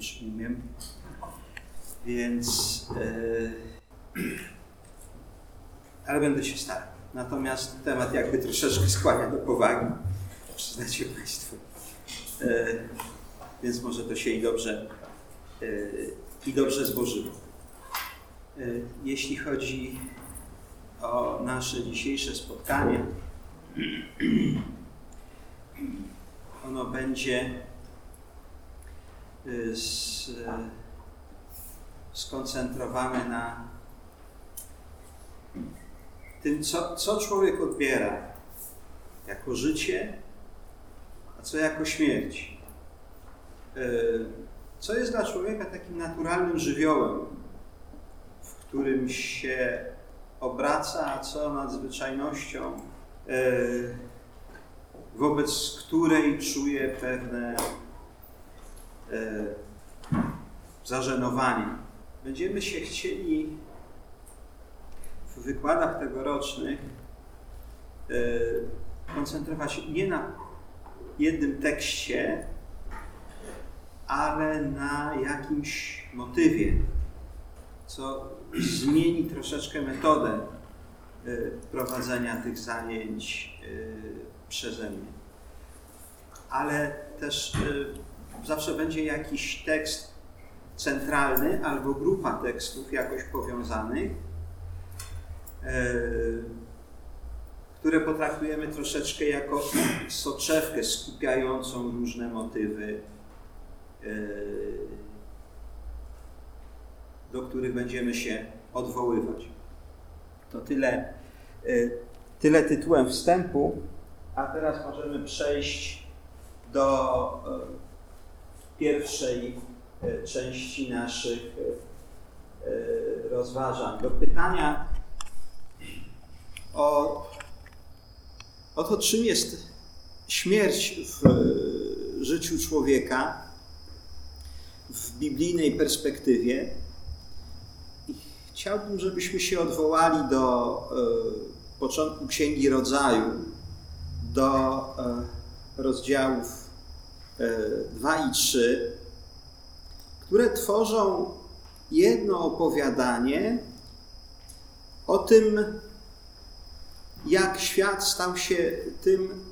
już umiem. Więc. Yy, ale będę się starał. Natomiast temat jakby troszeczkę skłania do powagi, przyznacie Państwo. Yy, więc może to się i dobrze, yy, i dobrze złożyło. Jeśli chodzi o nasze dzisiejsze spotkanie, ono będzie z, skoncentrowane na tym, co, co człowiek odbiera jako życie, a co jako śmierć. E, co jest dla człowieka takim naturalnym żywiołem, w którym się obraca, a co nadzwyczajnością, wobec której czuje pewne e, zażenowanie. Będziemy się chcieli w wykładach tegorocznych e, koncentrować nie na jednym tekście, ale na jakimś motywie, co zmieni troszeczkę metodę e, prowadzenia tych zajęć przeze mnie. Ale też zawsze będzie jakiś tekst centralny albo grupa tekstów jakoś powiązanych, e, które potraktujemy troszeczkę jako soczewkę skupiającą różne motywy, e, do których będziemy się odwoływać. To tyle, e, tyle tytułem wstępu, a teraz możemy przejść do pierwszej e, części naszych e, e, rozważań, do pytania o, o to, czym jest śmierć w życiu człowieka w biblijnej perspektywie. I chciałbym, żebyśmy się odwołali do początku Księgi Rodzaju, do rozdziałów 2 e, i 3, które tworzą jedno opowiadanie o tym, jak świat stał się tym,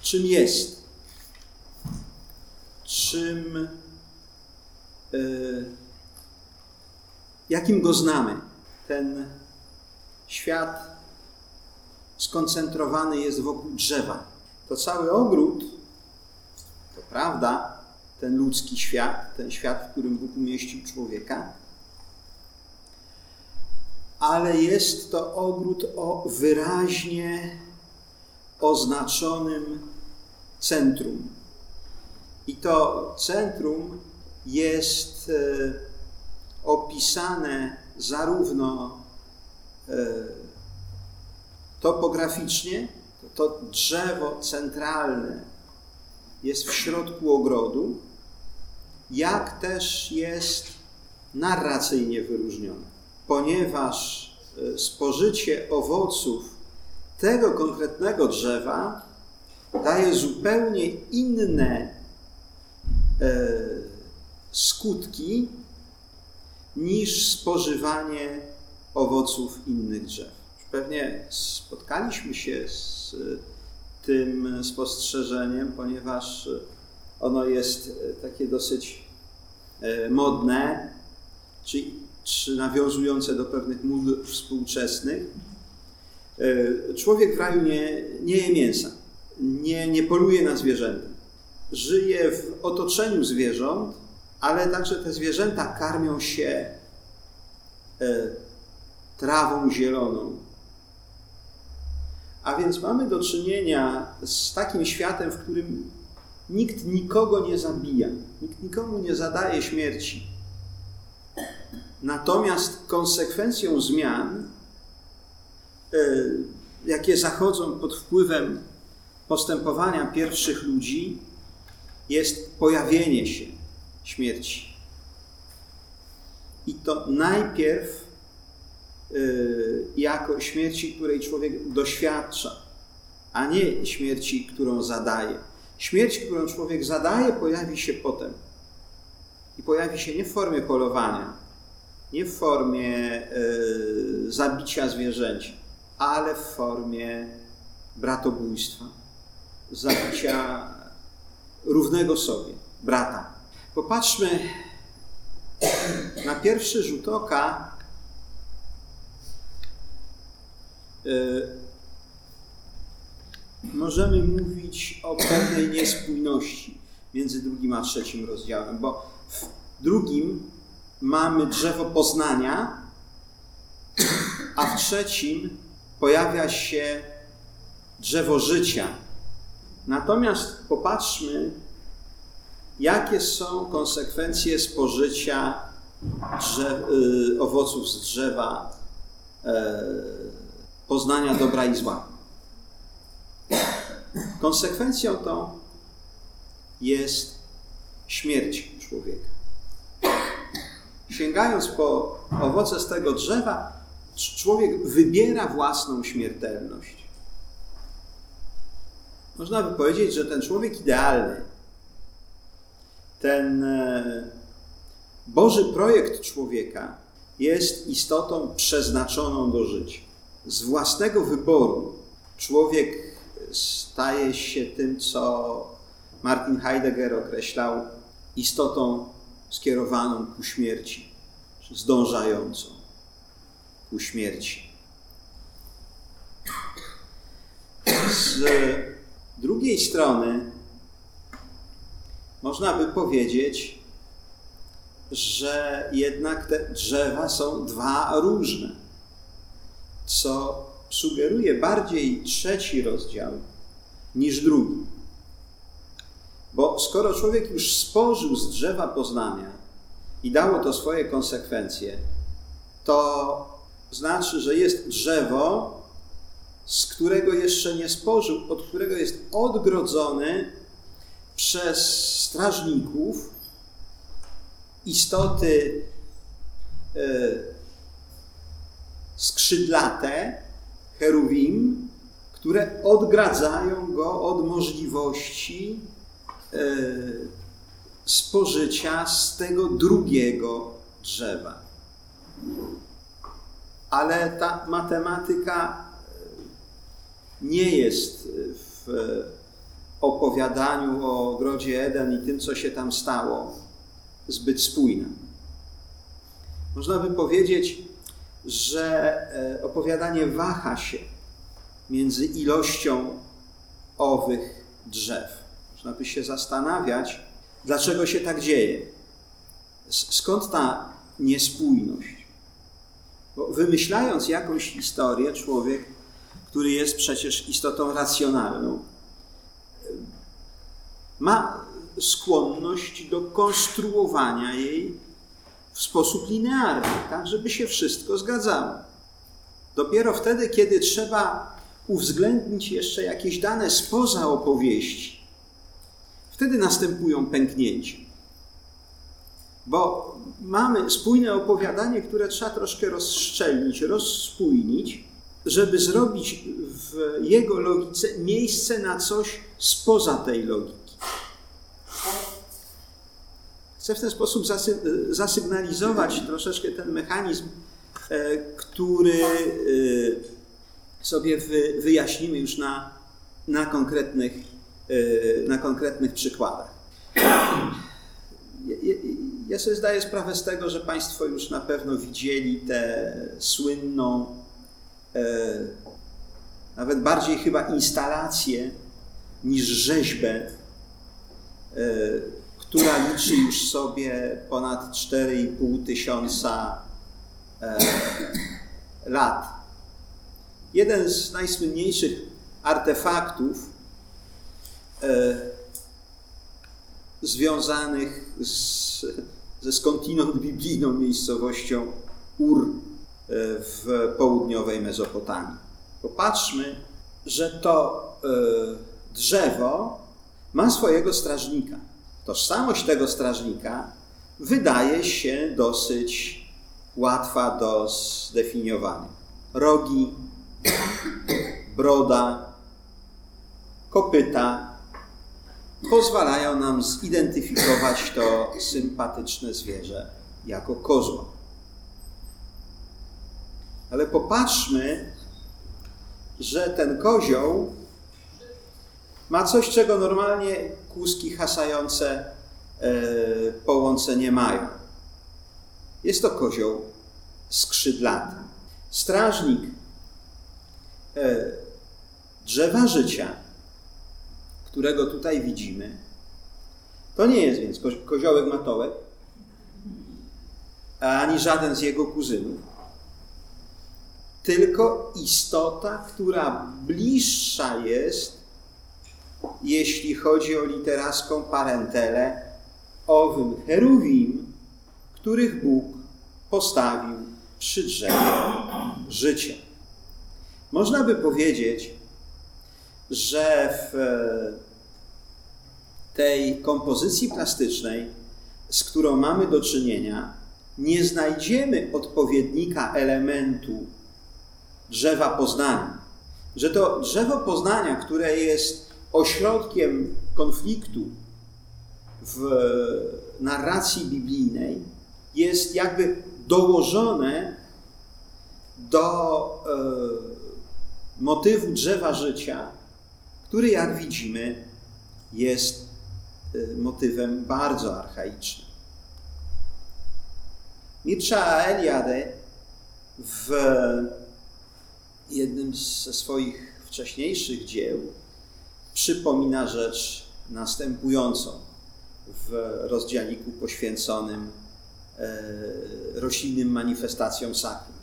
czym jest, czym, e, jakim go znamy. Ten świat skoncentrowany jest wokół drzewa. To cały ogród prawda, ten ludzki świat, ten świat, w którym Bóg umieścił człowieka, ale jest to ogród o wyraźnie oznaczonym centrum. I to centrum jest e, opisane zarówno e, topograficznie, to drzewo centralne jest w środku ogrodu, jak też jest narracyjnie wyróżnione, ponieważ e, spożycie owoców tego konkretnego drzewa daje zupełnie inne e, skutki niż spożywanie owoców innych drzew. Pewnie spotkaliśmy się z tym spostrzeżeniem, ponieważ ono jest takie dosyć e, modne, czy, czy nawiązujące do pewnych mód współczesnych. E, człowiek w raju nie, nie je mięsa, nie, nie poluje na zwierzęta. Żyje w otoczeniu zwierząt, ale także te zwierzęta karmią się e, trawą zieloną, a więc mamy do czynienia z takim światem, w którym nikt nikogo nie zabija, nikt nikomu nie zadaje śmierci. Natomiast konsekwencją zmian, e, jakie zachodzą pod wpływem postępowania pierwszych ludzi, jest pojawienie się śmierci. I to najpierw jako śmierci, której człowiek doświadcza, a nie śmierci, którą zadaje. Śmierć, którą człowiek zadaje, pojawi się potem. i pojawi się nie w formie polowania, nie w formie y, zabicia zwierzęcia, ale w formie bratobójstwa, zabicia równego sobie, brata. Popatrzmy na pierwszy rzut oka. Y, możemy mówić o pewnej niespójności między drugim a trzecim rozdziałem, bo w drugim mamy drzewo poznania, a w trzecim pojawia się drzewo życia. Natomiast popatrzmy, jakie są konsekwencje spożycia y, owoców z drzewa y, poznania dobra i zła. Konsekwencją tą jest śmierć człowieka. Sięgając po owoce z tego drzewa, człowiek wybiera własną śmiertelność. Można by powiedzieć, że ten człowiek idealny, ten e, Boży projekt człowieka jest istotą przeznaczoną do życia. Z własnego wyboru człowiek staje się tym, co Martin Heidegger określał istotą skierowaną ku śmierci, zdążającą ku śmierci. Z drugiej strony można by powiedzieć, że jednak te drzewa są dwa różne, co sugeruje bardziej trzeci rozdział niż drugi. Bo skoro człowiek już spożył z drzewa poznania i dało to swoje konsekwencje, to znaczy, że jest drzewo, z którego jeszcze nie spożył, od którego jest odgrodzony przez strażników istoty e, skrzydlate, cherubim, które odgradzają go od możliwości e, spożycia z tego drugiego drzewa. Ale ta matematyka nie jest w opowiadaniu o ogrodzie Eden i tym, co się tam stało, zbyt spójna. Można by powiedzieć, że e, opowiadanie waha się między ilością owych drzew. Można by się zastanawiać, dlaczego się tak dzieje. Skąd ta niespójność? Bo wymyślając jakąś historię, człowiek, który jest przecież istotą racjonalną, ma skłonność do konstruowania jej w sposób linearny, tak, żeby się wszystko zgadzało. Dopiero wtedy, kiedy trzeba uwzględnić jeszcze jakieś dane spoza opowieści, wtedy następują pęknięcia. Bo mamy spójne opowiadanie, które trzeba troszkę rozszczelnić, rozspójnić, żeby zrobić w jego logice miejsce na coś spoza tej logiki. Chcę w ten sposób zasy zasygnalizować troszeczkę ten mechanizm, e, który e, sobie wyjaśnimy już na, na, konkretnych, e, na konkretnych przykładach. Ja sobie zdaję sprawę z tego, że Państwo już na pewno widzieli tę słynną, nawet bardziej chyba instalację niż rzeźbę która liczy już sobie ponad 4,5 tysiąca e, lat. Jeden z najsłynniejszych artefaktów e, związanych z, ze skądinąd biblijną miejscowością Ur e, w południowej Mezopotamii. Popatrzmy, że to e, drzewo ma swojego strażnika tożsamość tego strażnika wydaje się dosyć łatwa do zdefiniowania. Rogi, broda, kopyta, pozwalają nam zidentyfikować to sympatyczne zwierzę jako kozła. Ale popatrzmy, że ten kozioł ma coś, czego normalnie kłuski hasające e, po łące nie mają. Jest to kozioł skrzydlaty. Strażnik e, drzewa życia, którego tutaj widzimy, to nie jest więc koziołek matołek, ani żaden z jego kuzynów, tylko istota, która bliższa jest, jeśli chodzi o literacką parentelę, owym cherubim, których Bóg postawił przy drzewie życia. Można by powiedzieć, że w tej kompozycji plastycznej, z którą mamy do czynienia, nie znajdziemy odpowiednika elementu drzewa poznania. Że to drzewo poznania, które jest ośrodkiem konfliktu w narracji biblijnej, jest jakby dołożone do e, motywu drzewa życia, który, jak widzimy, jest e, motywem bardzo archaicznym. Mircea Eliade w jednym ze swoich wcześniejszych dzieł przypomina rzecz następującą w rozdziałiku poświęconym e, roślinnym manifestacjom sakrum.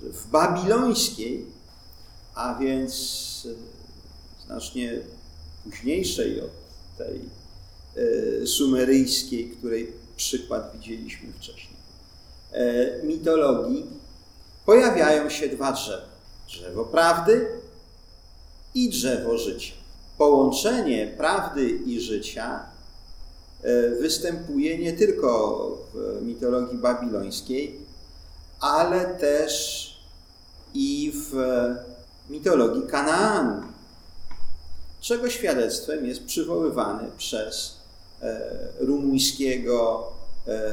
W babilońskiej, a więc znacznie późniejszej od tej e, sumeryjskiej, której przykład widzieliśmy wcześniej, e, mitologii pojawiają się dwa drzewa. Drzewo prawdy i drzewo życia. Połączenie prawdy i życia e, występuje nie tylko w mitologii babilońskiej, ale też i w mitologii Kanaanu, czego świadectwem jest przywoływany przez e, rumuńskiego e,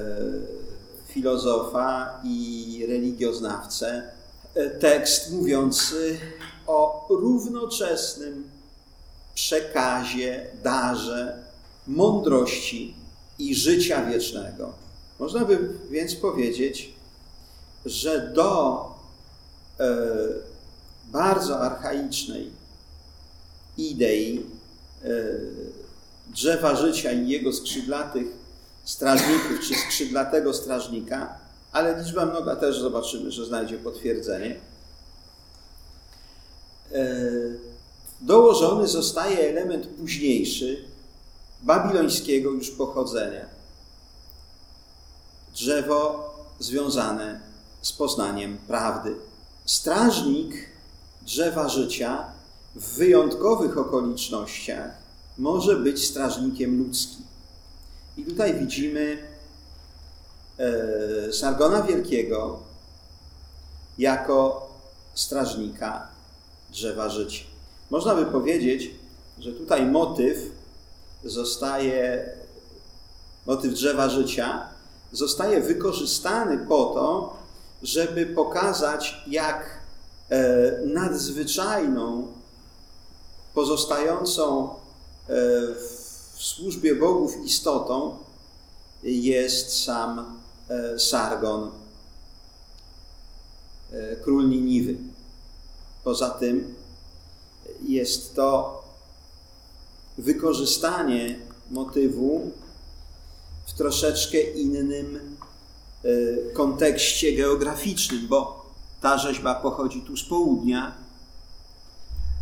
filozofa i religioznawcę tekst mówiący o równoczesnym przekazie, darze, mądrości i życia wiecznego. Można by więc powiedzieć, że do e, bardzo archaicznej idei e, drzewa życia i jego skrzydlatych strażników, czy skrzydlatego strażnika, ale liczba mnoga też zobaczymy, że znajdzie potwierdzenie. E, dołożony zostaje element późniejszy, babilońskiego już pochodzenia. Drzewo związane z poznaniem prawdy. Strażnik drzewa życia w wyjątkowych okolicznościach może być strażnikiem ludzkim. I tutaj widzimy e, Sargona Wielkiego jako strażnika drzewa życia. Można by powiedzieć, że tutaj motyw zostaje, motyw drzewa życia zostaje wykorzystany po to, żeby pokazać, jak e, nadzwyczajną, pozostającą e, w służbie bogów istotą jest sam e, Sargon, król Niniwy. Poza tym jest to wykorzystanie motywu w troszeczkę innym e, kontekście geograficznym, bo ta rzeźba pochodzi tu z południa,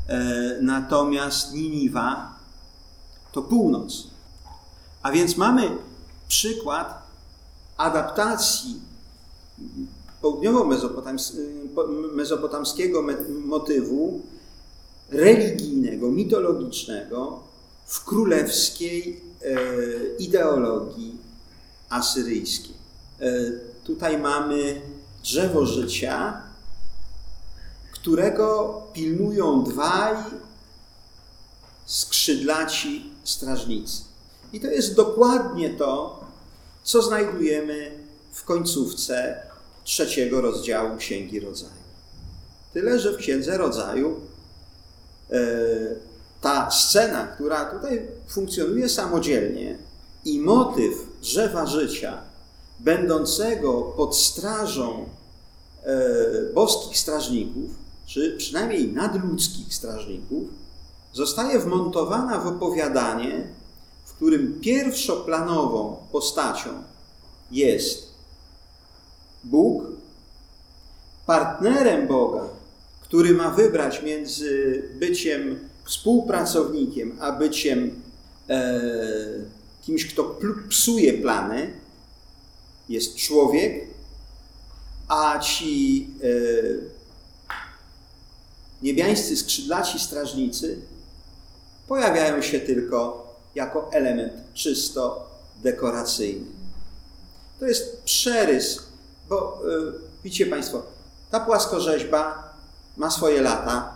e, natomiast Niniwa to północ. A więc mamy przykład adaptacji południowo-mezopotamskiego motywu religijnego, mitologicznego w królewskiej e, ideologii asyryjskiej. E, tutaj mamy drzewo życia, którego pilnują dwaj skrzydlaci strażnicy. I to jest dokładnie to, co znajdujemy w końcówce trzeciego rozdziału Księgi Rodzaju. Tyle, że w Księdze Rodzaju ta scena, która tutaj funkcjonuje samodzielnie i motyw drzewa życia, będącego pod strażą e, boskich strażników, czy przynajmniej nadludzkich strażników, zostaje wmontowana w opowiadanie, w którym pierwszoplanową postacią jest Bóg, partnerem Boga, który ma wybrać między byciem współpracownikiem, a byciem e, kimś, kto psuje plany, jest człowiek, a ci e, niebiańscy skrzydlaci strażnicy pojawiają się tylko jako element czysto dekoracyjny. To jest przerys, bo yy, widzicie Państwo, ta płaskorzeźba ma swoje lata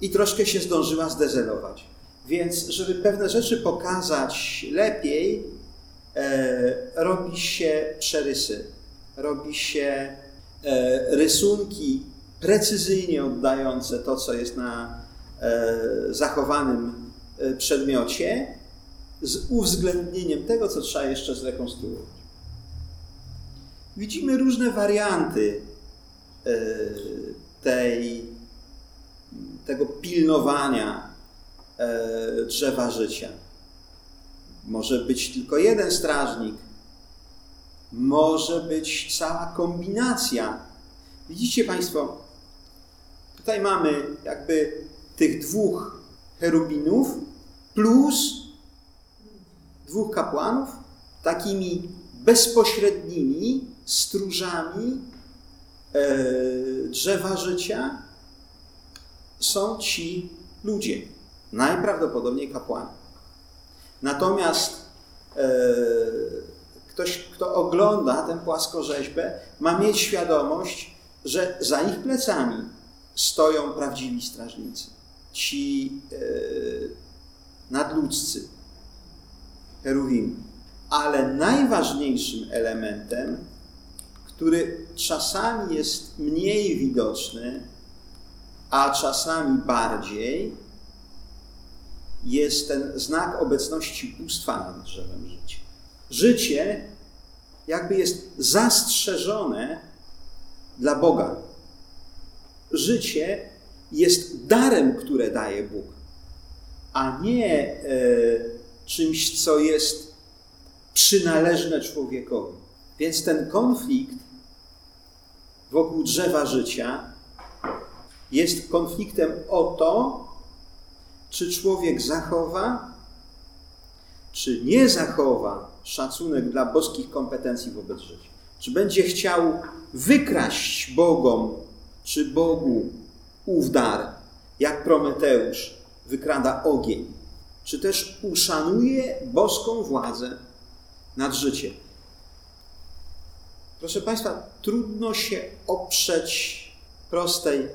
i troszkę się zdążyła zdezelować. Więc, żeby pewne rzeczy pokazać lepiej, e, robi się przerysy, robi się e, rysunki precyzyjnie oddające to, co jest na e, zachowanym e, przedmiocie, z uwzględnieniem tego, co trzeba jeszcze zrekonstruować. Widzimy różne warianty tej, tego pilnowania drzewa życia. Może być tylko jeden strażnik, może być cała kombinacja. Widzicie Państwo, Tutaj mamy jakby tych dwóch cherubinów plus dwóch kapłanów, takimi bezpośrednimi stróżami e, drzewa życia są ci ludzie, najprawdopodobniej kapłani. Natomiast e, ktoś, kto ogląda tę płaskorzeźbę, ma mieć świadomość, że za ich plecami stoją prawdziwi strażnicy, ci e, nadludzcy, cherubim. Ale najważniejszym elementem, który czasami jest mniej widoczny, a czasami bardziej, jest ten znak obecności bóstwa nad drzewem życia. Życie jakby jest zastrzeżone dla Boga życie jest darem, które daje Bóg, a nie e, czymś, co jest przynależne człowiekowi. Więc ten konflikt wokół drzewa życia jest konfliktem o to, czy człowiek zachowa, czy nie zachowa szacunek dla boskich kompetencji wobec życia. Czy będzie chciał wykraść Bogom czy Bogu ów dar, jak Prometeusz wykrada ogień, czy też uszanuje boską władzę nad życiem. Proszę Państwa, trudno się oprzeć prostej,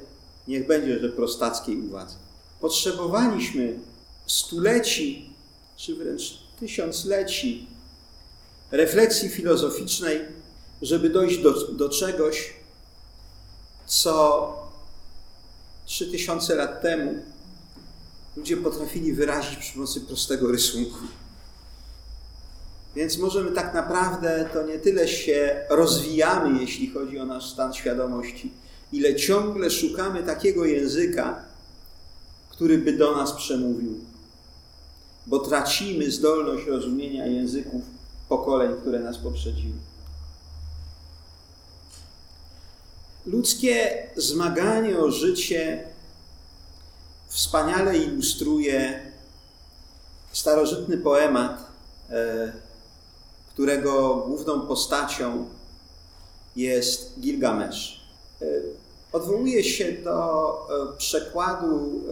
niech będzie, że prostackiej uwadze. Potrzebowaliśmy stuleci, czy wręcz tysiącleci refleksji filozoficznej, żeby dojść do, do czegoś, co 3000 lat temu ludzie potrafili wyrazić przy pomocy prostego rysunku. Więc możemy tak naprawdę to nie tyle się rozwijamy, jeśli chodzi o nasz stan świadomości, ile ciągle szukamy takiego języka, który by do nas przemówił. Bo tracimy zdolność rozumienia języków pokoleń, które nas poprzedziły. Ludzkie zmaganie o życie wspaniale ilustruje starożytny poemat, e, którego główną postacią jest Gilgamesz. E, odwołuje się do e, przekładu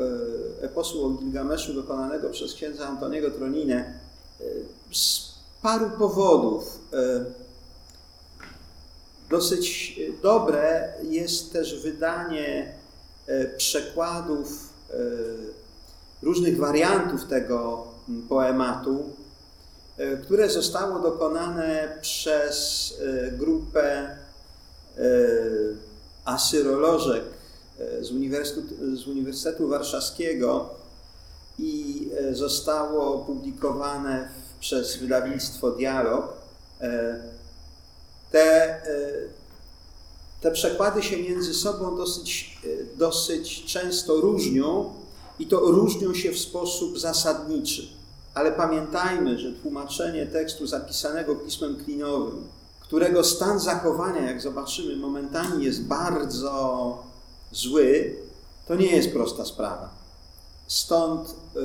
eposu o Gilgameszu dokonanego przez księdza Antoniego Troninę z paru powodów. Dosyć dobre jest też wydanie e, przekładów różnych wariantów tego poematu, które zostało dokonane przez grupę asyrolożek z Uniwersytetu, z Uniwersytetu Warszawskiego i zostało opublikowane przez wydawnictwo Dialog. Te te przekłady się między sobą dosyć, e, dosyć często różnią i to różnią się w sposób zasadniczy. Ale pamiętajmy, że tłumaczenie tekstu zapisanego pismem klinowym, którego stan zachowania, jak zobaczymy, momentami jest bardzo zły, to nie jest prosta sprawa. Stąd e,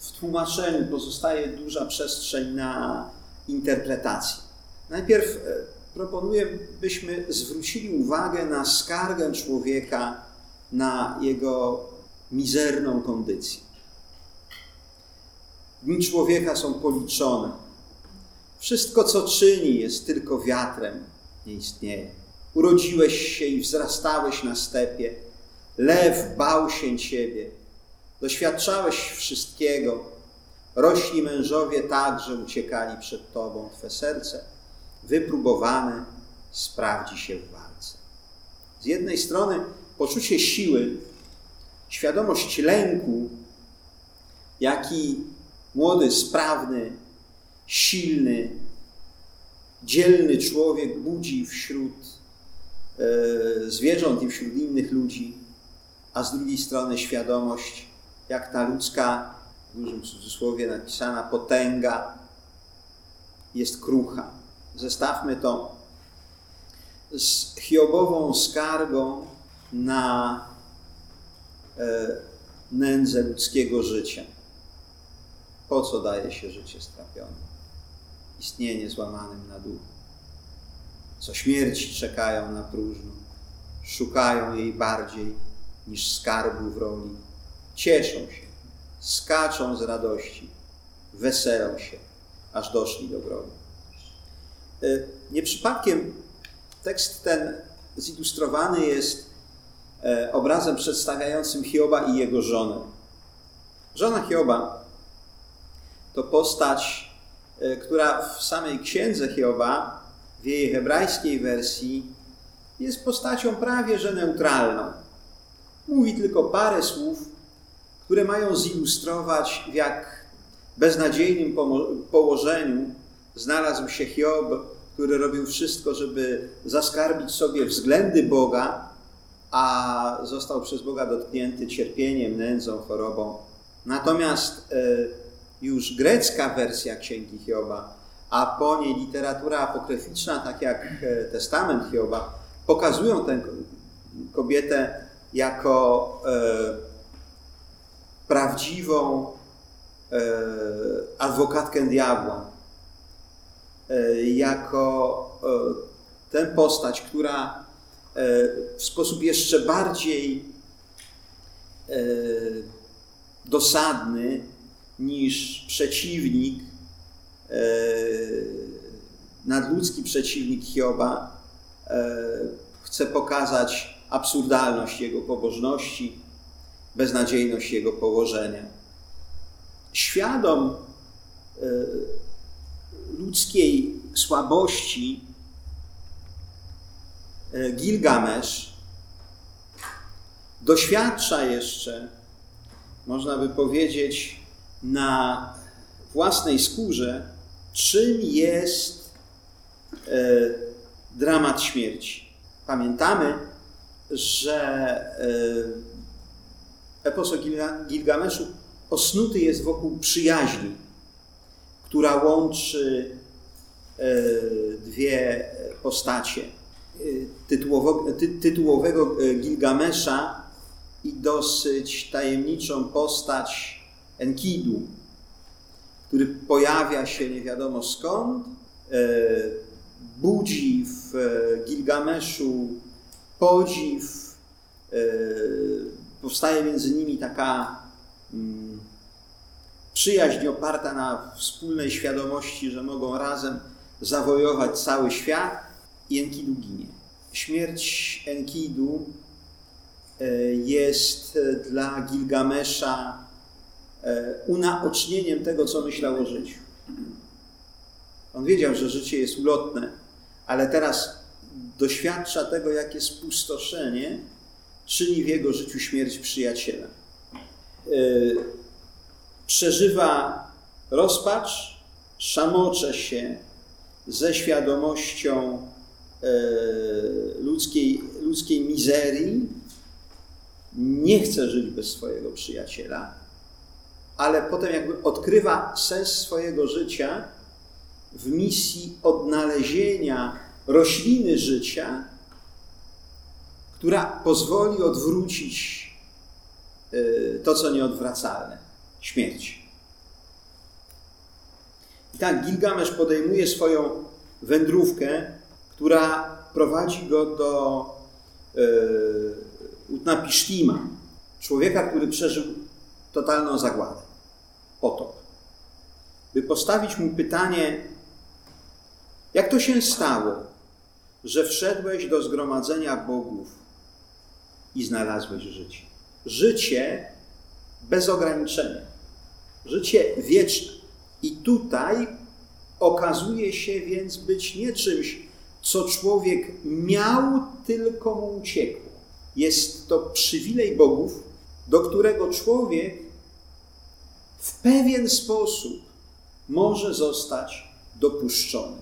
w tłumaczeniu pozostaje duża przestrzeń na interpretację. Najpierw e, proponuję, byśmy zwrócili uwagę na skargę człowieka na jego mizerną kondycję. Dni człowieka są policzone. Wszystko, co czyni, jest tylko wiatrem, nie istnieje. Urodziłeś się i wzrastałeś na stepie. Lew bał się ciebie. Doświadczałeś wszystkiego. Rośli mężowie także uciekali przed tobą. Twe serce wypróbowany, sprawdzi się w walce. Z jednej strony poczucie siły, świadomość lęku, jaki młody, sprawny, silny, dzielny człowiek budzi wśród e, zwierząt i wśród innych ludzi, a z drugiej strony świadomość, jak ta ludzka, w dużym cudzysłowie napisana, potęga jest krucha zestawmy to z Hiobową skargą na e, nędzę ludzkiego życia. Po co daje się życie strapionym? Istnienie złamanym na duchu. Co śmierci czekają na próżno, szukają jej bardziej niż skarbu w roli. Cieszą się, skaczą z radości, weselą się, aż doszli do grobu. E, nie przypadkiem tekst ten zilustrowany jest e, obrazem przedstawiającym Hioba i jego żonę. Żona Hioba to postać, e, która w samej księdze Hioba, w jej hebrajskiej wersji, jest postacią prawie że neutralną. Mówi tylko parę słów, które mają zilustrować, w jak beznadziejnym położeniu znalazł się Hiob, który robił wszystko, żeby zaskarbić sobie względy Boga, a został przez Boga dotknięty cierpieniem, nędzą, chorobą. Natomiast e, już grecka wersja Księgi Hioba, a po niej literatura apokryficzna, tak jak e, Testament Hioba, pokazują tę kobietę jako e, prawdziwą adwokatkę diabła, E, jako e, tę postać, która e, w sposób jeszcze bardziej dosadny niż przeciwnik, nadludzki przeciwnik Hioba, chce pokazać absurdalność jego pobożności, beznadziejność jego położenia. Świadom ludzkiej słabości e, Gilgamesz doświadcza jeszcze, można by powiedzieć, na własnej skórze, czym jest e, dramat śmierci. Pamiętamy, że e, epos o Gilgameszu osnuty jest wokół przyjaźni która łączy e, dwie postacie. E, tytułowego, ty, tytułowego e, Gilgamesza i dosyć tajemniczą postać Enkidu, który pojawia się nie wiadomo skąd, budzi w Gilgameszu podziw, powstaje między nimi taka mm, Przyjaźń oparta na wspólnej świadomości, że mogą razem zawojować cały świat i Enkidu ginie. Śmierć Enkidu jest dla Gilgamesza unaocznieniem tego, co myślał o życiu. On wiedział, że życie jest ulotne, ale teraz doświadcza tego, jakie spustoszenie czyni w jego życiu śmierć przyjaciela. Przeżywa rozpacz, szamocze się ze świadomością e, ludzkiej, ludzkiej mizerii, nie chce żyć bez swojego przyjaciela, ale potem jakby odkrywa sens swojego życia w misji odnalezienia rośliny życia, która pozwoli odwrócić e, to, co nieodwracalne śmierć. I tak Gilgamesz podejmuje swoją wędrówkę, która prowadzi go do Utnapishtima, człowieka, który przeżył totalną zagładę, potop. By postawić mu pytanie, jak to się stało, że wszedłeś do zgromadzenia bogów i znalazłeś życie? Życie bez ograniczenia, życie wieczne. I tutaj okazuje się więc być nie czymś, co człowiek miał, tylko mu uciekło. Jest to przywilej bogów, do którego człowiek w pewien sposób może zostać dopuszczony.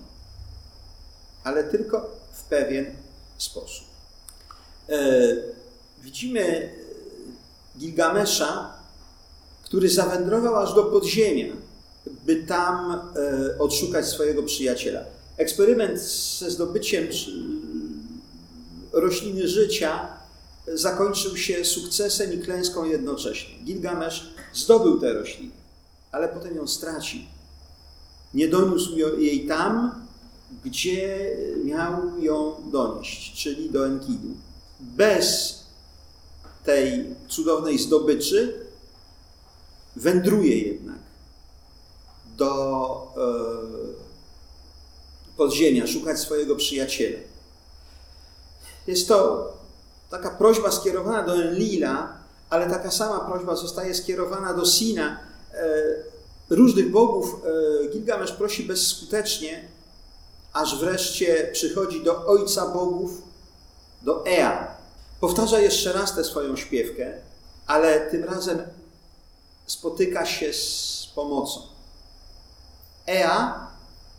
Ale tylko w pewien sposób. E, widzimy Gilgamesza, który zawędrował aż do podziemia by tam e, odszukać swojego przyjaciela. Eksperyment ze zdobyciem rośliny życia zakończył się sukcesem i klęską jednocześnie. Gilgamesz zdobył tę roślinę, ale potem ją stracił. Nie doniósł jej tam, gdzie miał ją donieść, czyli do Enkidu. Bez tej cudownej zdobyczy wędruje jednak do e, podziemia, szukać swojego przyjaciela. Jest to taka prośba skierowana do Enlila, ale taka sama prośba zostaje skierowana do Sina. E, różnych bogów e, Gilgamesz prosi bezskutecznie, aż wreszcie przychodzi do ojca bogów, do Ea. Powtarza jeszcze raz tę swoją śpiewkę, ale tym razem spotyka się z pomocą. Ea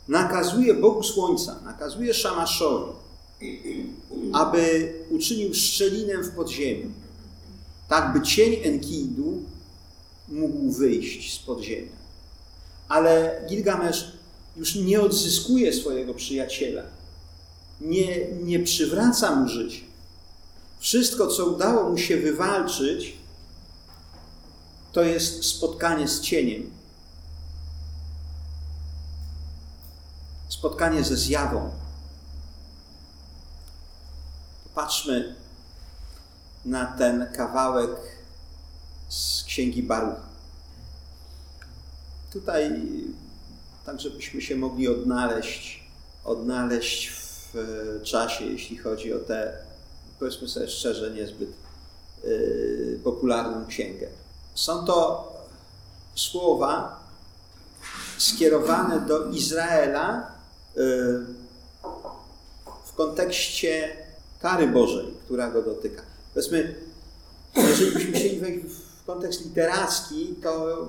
nakazuje Bogu Słońca, nakazuje Szamaszowi, aby uczynił szczelinę w podziemiu, tak by cień Enkidu mógł wyjść z podziemia. Ale Gilgamesz już nie odzyskuje swojego przyjaciela, nie, nie przywraca mu życia. Wszystko, co udało mu się wywalczyć, to jest spotkanie z cieniem, spotkanie ze zjawą. Patrzmy na ten kawałek z księgi Baruch. Tutaj, tak żebyśmy się mogli odnaleźć, odnaleźć w czasie, jeśli chodzi o tę, powiedzmy sobie szczerze, niezbyt yy, popularną księgę. Są to słowa skierowane do Izraela Y, w kontekście kary Bożej, która go dotyka. Powiedzmy, jeżeli byśmy chcieli wejść w kontekst literacki, to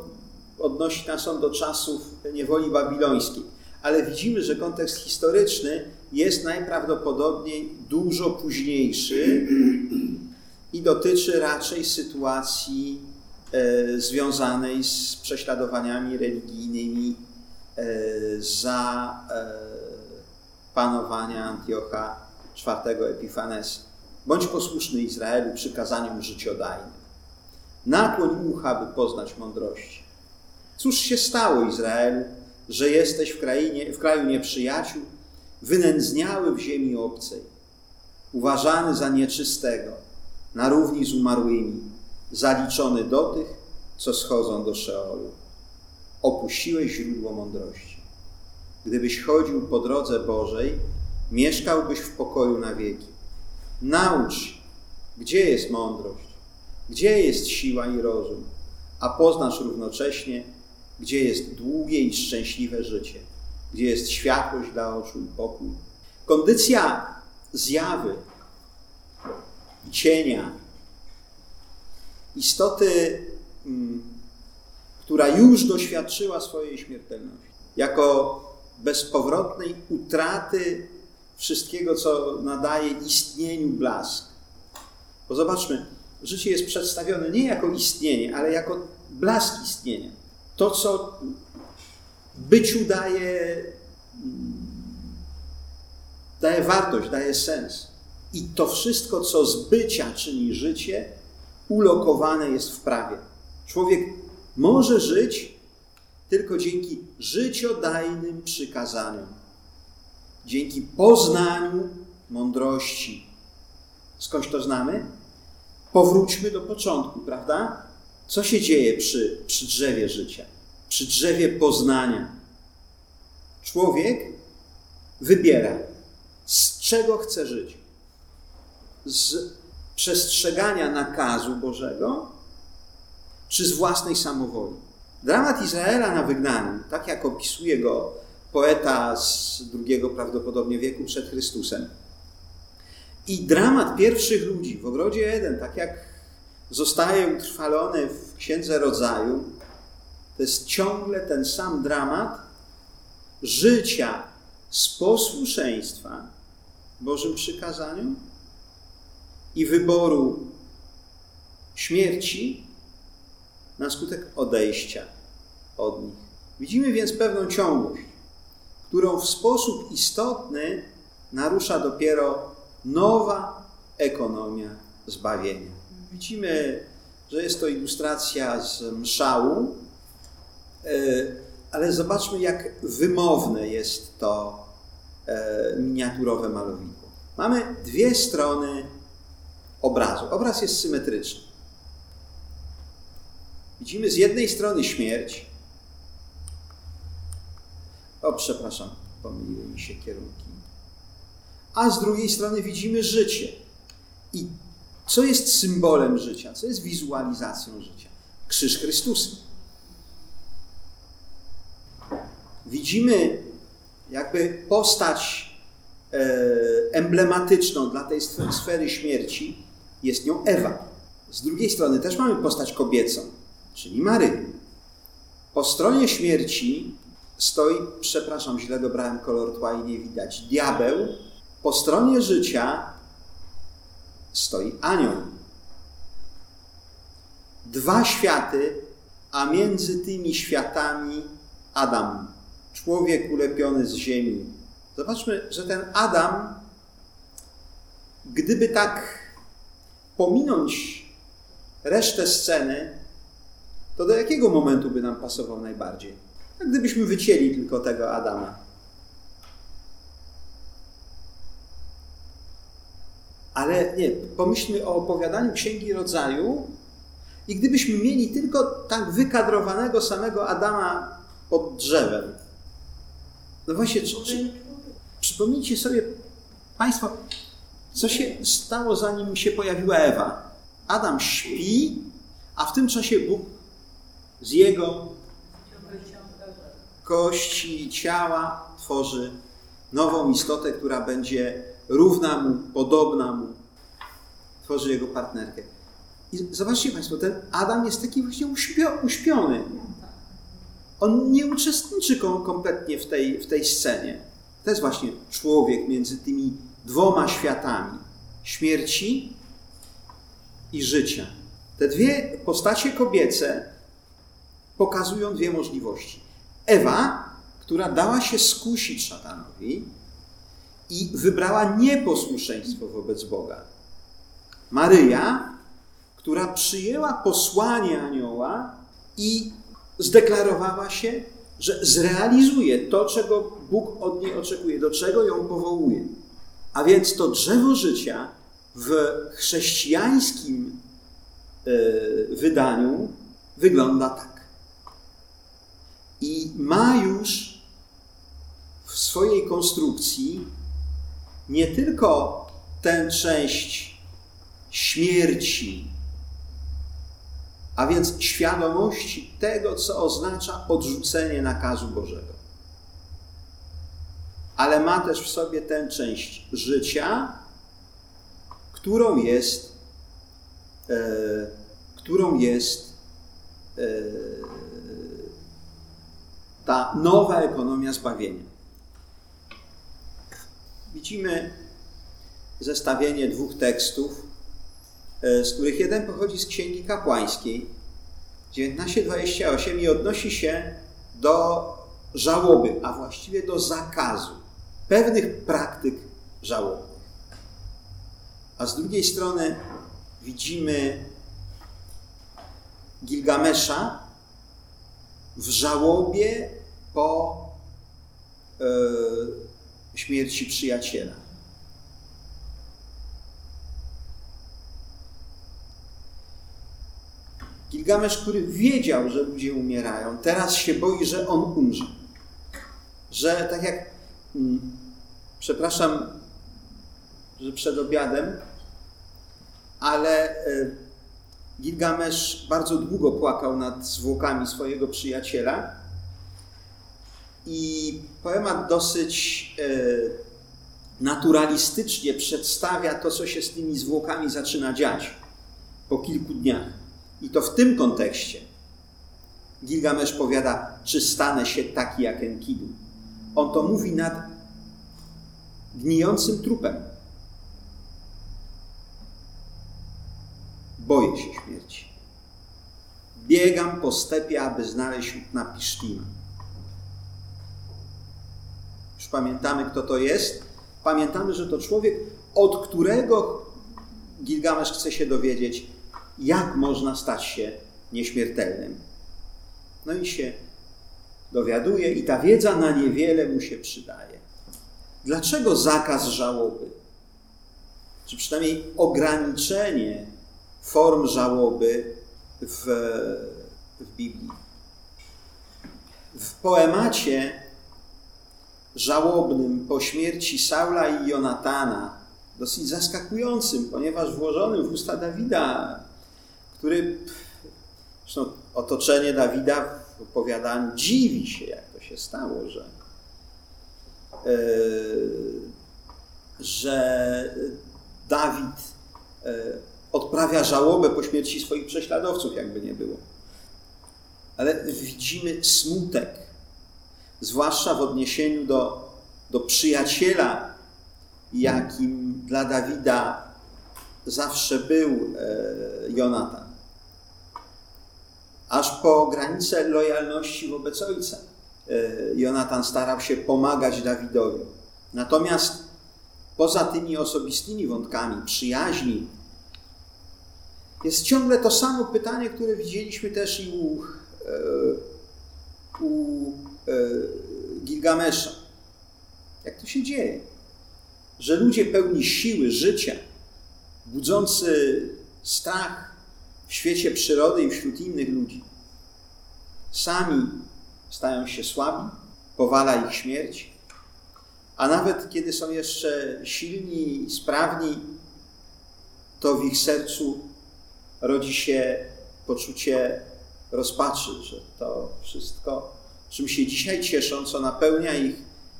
odnosi nas on do czasów niewoli babilońskiej. Ale widzimy, że kontekst historyczny jest najprawdopodobniej dużo późniejszy i dotyczy raczej sytuacji e, związanej z prześladowaniami religijnymi e, za e, panowania Antiocha IV Epifanesa. Bądź posłuszny Izraelu przykazaniom życiodajnym. Nakłoń ucha, by poznać mądrości. Cóż się stało Izraelu, że jesteś w, krainie, w kraju nieprzyjaciół, wynędzniały w ziemi obcej, uważany za nieczystego, na równi z umarłymi, zaliczony do tych, co schodzą do Szeolu. Opuściłeś źródło mądrości. Gdybyś chodził po drodze Bożej, mieszkałbyś w pokoju na wieki. Naucz, Gdzie jest mądrość? Gdzie jest siła i rozum? A poznasz równocześnie, gdzie jest długie i szczęśliwe życie, gdzie jest światłość dla oczu i pokój. Kondycja zjawy cienia, istoty, mm, która już doświadczyła swojej śmiertelności, jako bezpowrotnej utraty wszystkiego, co nadaje istnieniu blask. Bo zobaczmy, życie jest przedstawione nie jako istnienie, ale jako blask istnienia. To, co byciu daje, daje wartość, daje sens. I to wszystko, co z bycia czyni życie, ulokowane jest w prawie. Człowiek może żyć tylko dzięki życiodajnym przykazaniom, dzięki poznaniu mądrości. Skądś to znamy? Powróćmy do początku, prawda? Co się dzieje przy, przy drzewie życia, przy drzewie poznania? Człowiek wybiera, z czego chce żyć. Z przestrzegania nakazu Bożego, czy z własnej samowoli. Dramat Izraela na wygnaniu, tak jak opisuje go poeta z drugiego prawdopodobnie wieku przed Chrystusem, i dramat pierwszych ludzi w ogrodzie Eden, tak jak zostaje utrwalony w Księdze Rodzaju, to jest ciągle ten sam dramat życia z posłuszeństwa Bożym przykazaniom i wyboru śmierci na skutek odejścia od nich. Widzimy więc pewną ciągłość, którą w sposób istotny narusza dopiero nowa ekonomia zbawienia. Widzimy, że jest to ilustracja z mszału, e, ale zobaczmy, jak wymowne jest to e, miniaturowe malowidło. Mamy dwie strony obrazu. Obraz jest symetryczny. Widzimy z jednej strony śmierć. O, przepraszam, pomyliły mi się kierunki. A z drugiej strony widzimy życie. I co jest symbolem życia? Co jest wizualizacją życia? Krzyż Chrystusa. Widzimy jakby postać e, emblematyczną dla tej sfery śmierci, jest nią Ewa. Z drugiej strony też mamy postać kobiecą, czyli Maryję. Po stronie śmierci stoi, przepraszam, źle dobrałem kolor tła i nie widać, diabeł. Po stronie życia stoi anioł. Dwa światy, a między tymi światami Adam, człowiek ulepiony z ziemi. Zobaczmy, że ten Adam, gdyby tak pominąć resztę sceny, to do jakiego momentu by nam pasował najbardziej? Jak gdybyśmy wycięli tylko tego Adama. Ale nie, pomyślmy o opowiadaniu Księgi Rodzaju i gdybyśmy mieli tylko tak wykadrowanego samego Adama pod drzewem. No właśnie, czy, czy, przypomnijcie sobie Państwo, co się stało, zanim się pojawiła Ewa? Adam śpi, a w tym czasie Bóg z jego kości ciała tworzy nową istotę, która będzie równa mu, podobna mu. Tworzy jego partnerkę. I zobaczcie Państwo, ten Adam jest taki właśnie uśpio, uśpiony. On nie uczestniczy kompletnie w tej, w tej scenie. To jest właśnie człowiek między tymi dwoma światami śmierci i życia. Te dwie postacie kobiece pokazują dwie możliwości. Ewa, która dała się skusić szatanowi i wybrała nieposłuszeństwo wobec Boga. Maryja, która przyjęła posłanie anioła i zdeklarowała się, że zrealizuje to, czego Bóg od niej oczekuje, do czego ją powołuje. A więc to drzewo życia w chrześcijańskim e, wydaniu wygląda tak. I ma już w swojej konstrukcji nie tylko tę część śmierci, a więc świadomości tego, co oznacza odrzucenie nakazu Bożego. Ale ma też w sobie tę część życia, którą jest, e, którą jest e, ta nowa ekonomia zbawienia. Widzimy zestawienie dwóch tekstów, e, z których jeden pochodzi z Księgi Kapłańskiej 19:28 i odnosi się do żałoby, a właściwie do zakazu pewnych praktyk żałobnych. A z drugiej strony widzimy Gilgamesza w żałobie po e, śmierci przyjaciela. Gilgamesz, który wiedział, że ludzie umierają, teraz się boi, że on umrze. Że tak jak, mm, przepraszam, że przed obiadem, ale e, Gilgamesz bardzo długo płakał nad zwłokami swojego przyjaciela i poemat dosyć e, naturalistycznie przedstawia to, co się z tymi zwłokami zaczyna dziać po kilku dniach. I to w tym kontekście Gilgamesz powiada, czy stanę się taki jak Enkidu. On to mówi nad gnijącym trupem. Boję się śmierci. Biegam po stepie, aby znaleźć na Pisztima. Już pamiętamy, kto to jest. Pamiętamy, że to człowiek, od którego Gilgamesz chce się dowiedzieć, jak można stać się nieśmiertelnym. No i się dowiaduje, i ta wiedza na niewiele mu się przydaje. Dlaczego zakaz żałoby? Czy przynajmniej ograniczenie form żałoby w, w Biblii? W poemacie żałobnym po śmierci Saula i Jonatana, dosyć zaskakującym, ponieważ włożonym w usta Dawida który, zresztą otoczenie Dawida w dziwi się, jak to się stało, że, yy, że Dawid yy, odprawia żałobę po śmierci swoich prześladowców, jakby nie było. Ale widzimy smutek, zwłaszcza w odniesieniu do, do przyjaciela, jakim dla Dawida zawsze był e, Jonatan aż po granicę lojalności wobec ojca. E, Jonatan starał się pomagać Dawidowi. Natomiast poza tymi osobistymi wątkami, przyjaźni, jest ciągle to samo pytanie, które widzieliśmy też i u, e, u e, Gilgamesza. Jak to się dzieje? Że ludzie pełni siły, życia, budzący strach, w świecie przyrody i wśród innych ludzi. Sami stają się słabi, powala ich śmierć, a nawet kiedy są jeszcze silni sprawni, to w ich sercu rodzi się poczucie rozpaczy, że to wszystko, czym się dzisiaj cieszą, co napełnia ich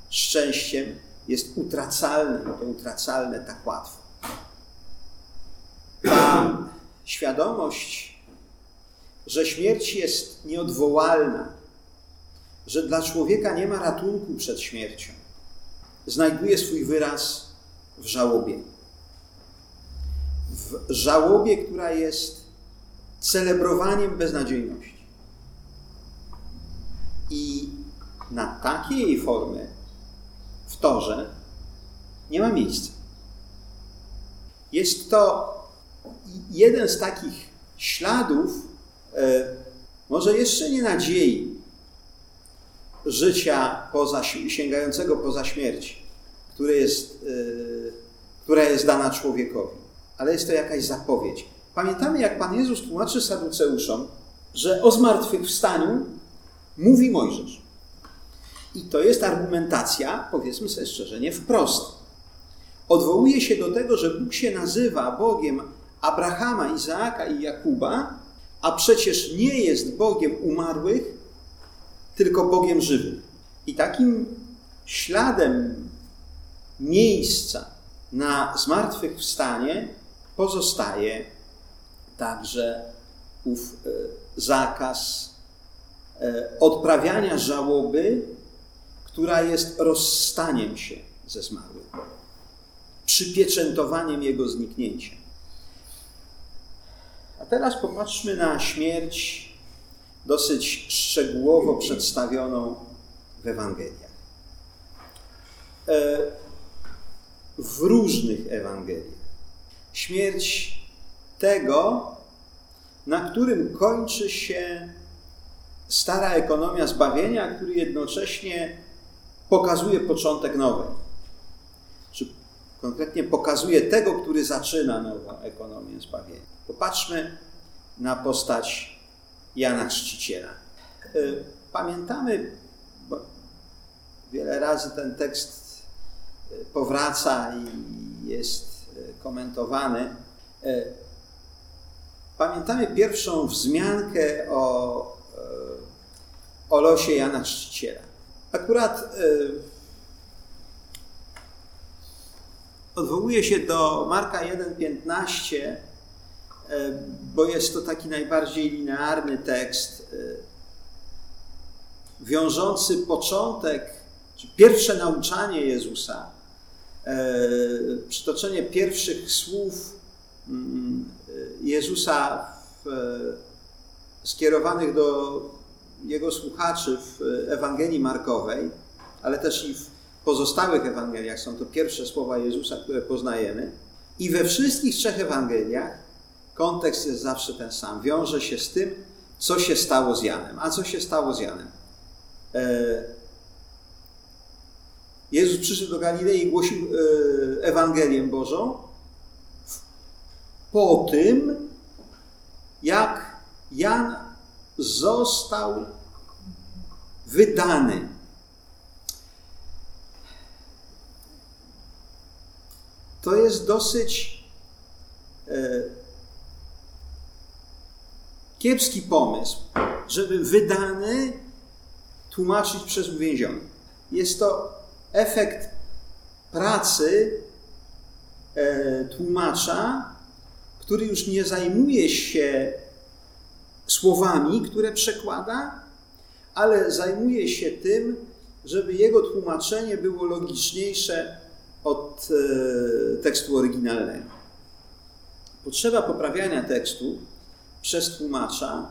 szczęściem, jest utracalne to utracalne tak łatwo. Ta świadomość, że śmierć jest nieodwołalna, że dla człowieka nie ma ratunku przed śmiercią, znajduje swój wyraz w żałobie. W żałobie, która jest celebrowaniem beznadziejności. I na takie jej formy w torze nie ma miejsca. Jest to jeden z takich śladów, e, może jeszcze nie nadziei, życia poza, sięgającego poza śmierć, które jest, e, która jest dana człowiekowi, ale jest to jakaś zapowiedź. Pamiętamy, jak Pan Jezus tłumaczy Saduceuszom, że o zmartwychwstaniu mówi Mojżesz. I to jest argumentacja, powiedzmy sobie szczerze, nie wprost. Odwołuje się do tego, że Bóg się nazywa Bogiem Abrahama, Izaaka i Jakuba, a przecież nie jest Bogiem umarłych, tylko Bogiem żywym. I takim śladem miejsca na zmartwychwstanie pozostaje także ów e, zakaz e, odprawiania żałoby, która jest rozstaniem się ze zmarłym, przypieczętowaniem jego zniknięcia. A teraz popatrzmy na śmierć dosyć szczegółowo przedstawioną w Ewangeliach. E, w różnych Ewangeliach. Śmierć tego, na którym kończy się stara ekonomia zbawienia, który jednocześnie pokazuje początek nowej. Czy konkretnie pokazuje tego, który zaczyna nową ekonomię zbawienia. Popatrzmy na postać Jana Chrzciciela. E, pamiętamy, bo wiele razy ten tekst powraca i jest komentowany. Pamiętamy pierwszą wzmiankę o, o losie Jana Chrzciciela. Akurat odwołuje się do Marka 1,15 E, bo jest to taki najbardziej linearny tekst, e, wiążący początek, czy pierwsze nauczanie Jezusa, e, przytoczenie pierwszych słów mm, Jezusa w, skierowanych do jego słuchaczy w Ewangelii Markowej, ale też i w pozostałych Ewangeliach są to pierwsze słowa Jezusa, które poznajemy. I we wszystkich trzech Ewangeliach kontekst jest zawsze ten sam. Wiąże się z tym, co się stało z Janem. A co się stało z Janem? E, Jezus przyszedł do Galilei i głosił e, Ewangelię Bożą po tym, jak Jan został wydany. To jest dosyć e, kiepski pomysł, żeby wydany tłumaczyć przez uwięziony. Jest to efekt pracy e, tłumacza, który już nie zajmuje się słowami, które przekłada, ale zajmuje się tym, żeby jego tłumaczenie było logiczniejsze od e, tekstu oryginalnego. Potrzeba poprawiania tekstu przez tłumacza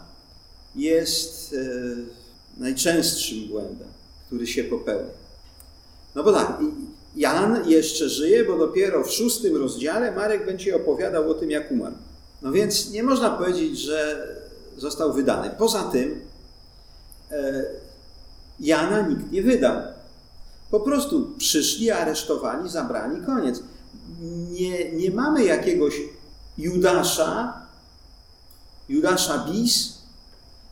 jest e, najczęstszym błędem, który się popełnia. No bo tak, Jan jeszcze żyje, bo dopiero w szóstym rozdziale Marek będzie opowiadał o tym, jak umarł. No więc nie można powiedzieć, że został wydany. Poza tym e, Jana nikt nie wydał. Po prostu przyszli, aresztowali, zabrani, koniec. Nie, nie mamy jakiegoś Judasza, Judasza Bis,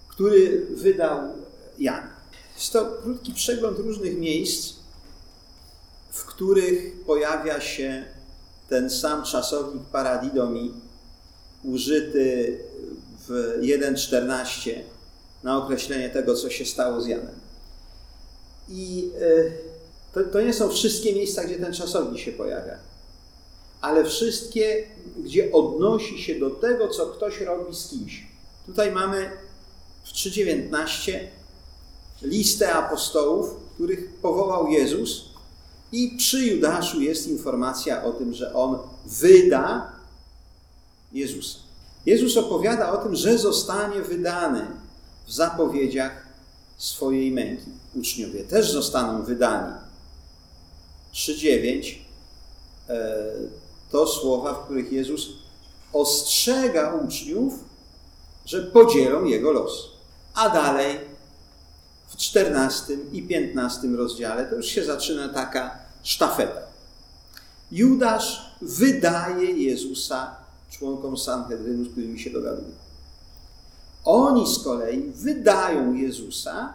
który wydał Jan. Jest to krótki przegląd różnych miejsc, w których pojawia się ten sam czasownik paradidomi użyty w 1.14 na określenie tego, co się stało z Janem. I e, to, to nie są wszystkie miejsca, gdzie ten czasownik się pojawia ale wszystkie, gdzie odnosi się do tego, co ktoś robi z kimś. Tutaj mamy w 3.19 listę apostołów, których powołał Jezus i przy Judaszu jest informacja o tym, że on wyda Jezusa. Jezus opowiada o tym, że zostanie wydany w zapowiedziach swojej męki. Uczniowie też zostaną wydani. 3.9 to słowa, w których Jezus ostrzega uczniów, że podzielą jego los. A dalej 14 i 15 rozdziale to już się zaczyna taka sztafeta. Judasz wydaje Jezusa członkom Sanhedrynu, z którymi się dogaduje. Oni z kolei wydają Jezusa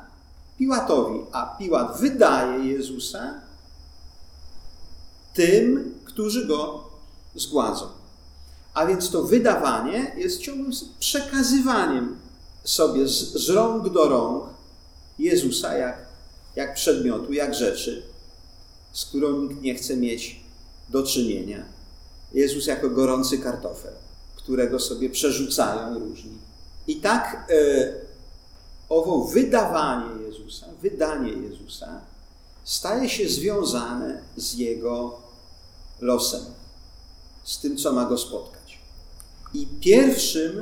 Piłatowi, a Piłat wydaje Jezusa tym, którzy go zgładzą. A więc to wydawanie jest ciągłym przekazywaniem sobie z, z rąk do rąk Jezusa jak, jak przedmiotu, jak rzeczy, z którą nikt nie chce mieć do czynienia. Jezus jako gorący kartofel, którego sobie przerzucają różni. I tak e, owo wydawanie Jezusa, wydanie Jezusa staje się związane z Jego losem, z tym, co ma Go spotkać. I pierwszym,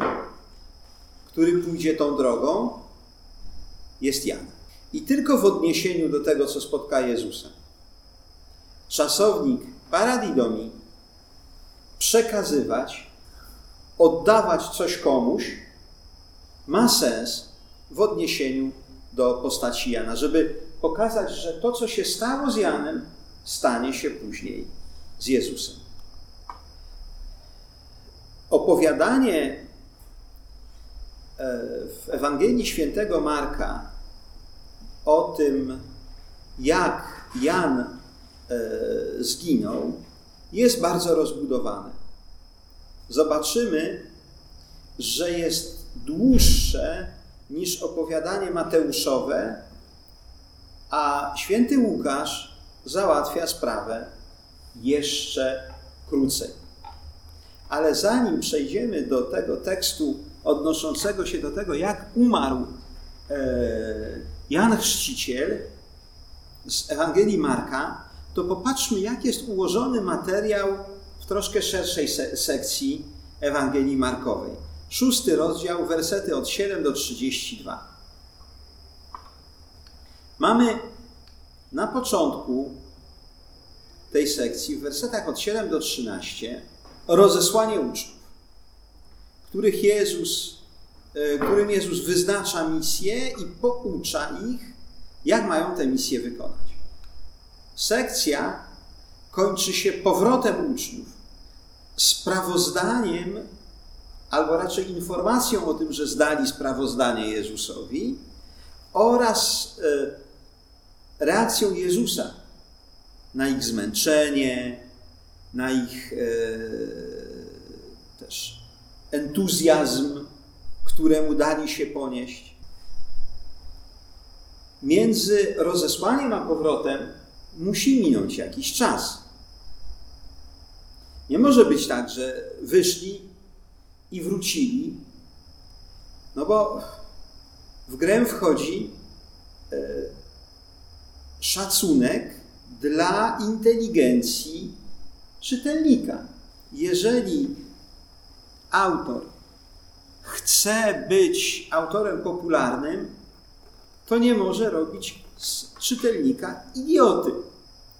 który pójdzie tą drogą, jest Jan. I tylko w odniesieniu do tego, co spotka Jezusa, czasownik paradidomi przekazywać, oddawać coś komuś, ma sens w odniesieniu do postaci Jana, żeby pokazać, że to, co się stało z Janem, stanie się później z Jezusem. Opowiadanie e, w Ewangelii Świętego Marka o tym, jak Jan e, zginął, jest bardzo rozbudowane. Zobaczymy, że jest dłuższe niż opowiadanie Mateuszowe, a święty Łukasz załatwia sprawę jeszcze krócej. Ale zanim przejdziemy do tego tekstu odnoszącego się do tego, jak umarł e, Jan Chrzciciel z Ewangelii Marka, to popatrzmy, jak jest ułożony materiał w troszkę szerszej sekcji Ewangelii Markowej. Szósty rozdział, wersety od 7 do 32. Mamy na początku tej sekcji, w wersetach od 7 do 13, rozesłanie uczniów, których Jezus, którym Jezus wyznacza misję i poucza ich, jak mają tę misję wykonać. Sekcja kończy się powrotem uczniów, sprawozdaniem, albo raczej informacją o tym, że zdali sprawozdanie Jezusowi oraz e, reakcją Jezusa na ich zmęczenie, na ich e, też entuzjazm, któremu dali się ponieść. Między rozesłaniem a powrotem musi minąć jakiś czas. Nie może być tak, że wyszli i wrócili, no bo w grę wchodzi e, szacunek dla inteligencji czytelnika. Jeżeli autor chce być autorem popularnym, to nie może robić z czytelnika idioty.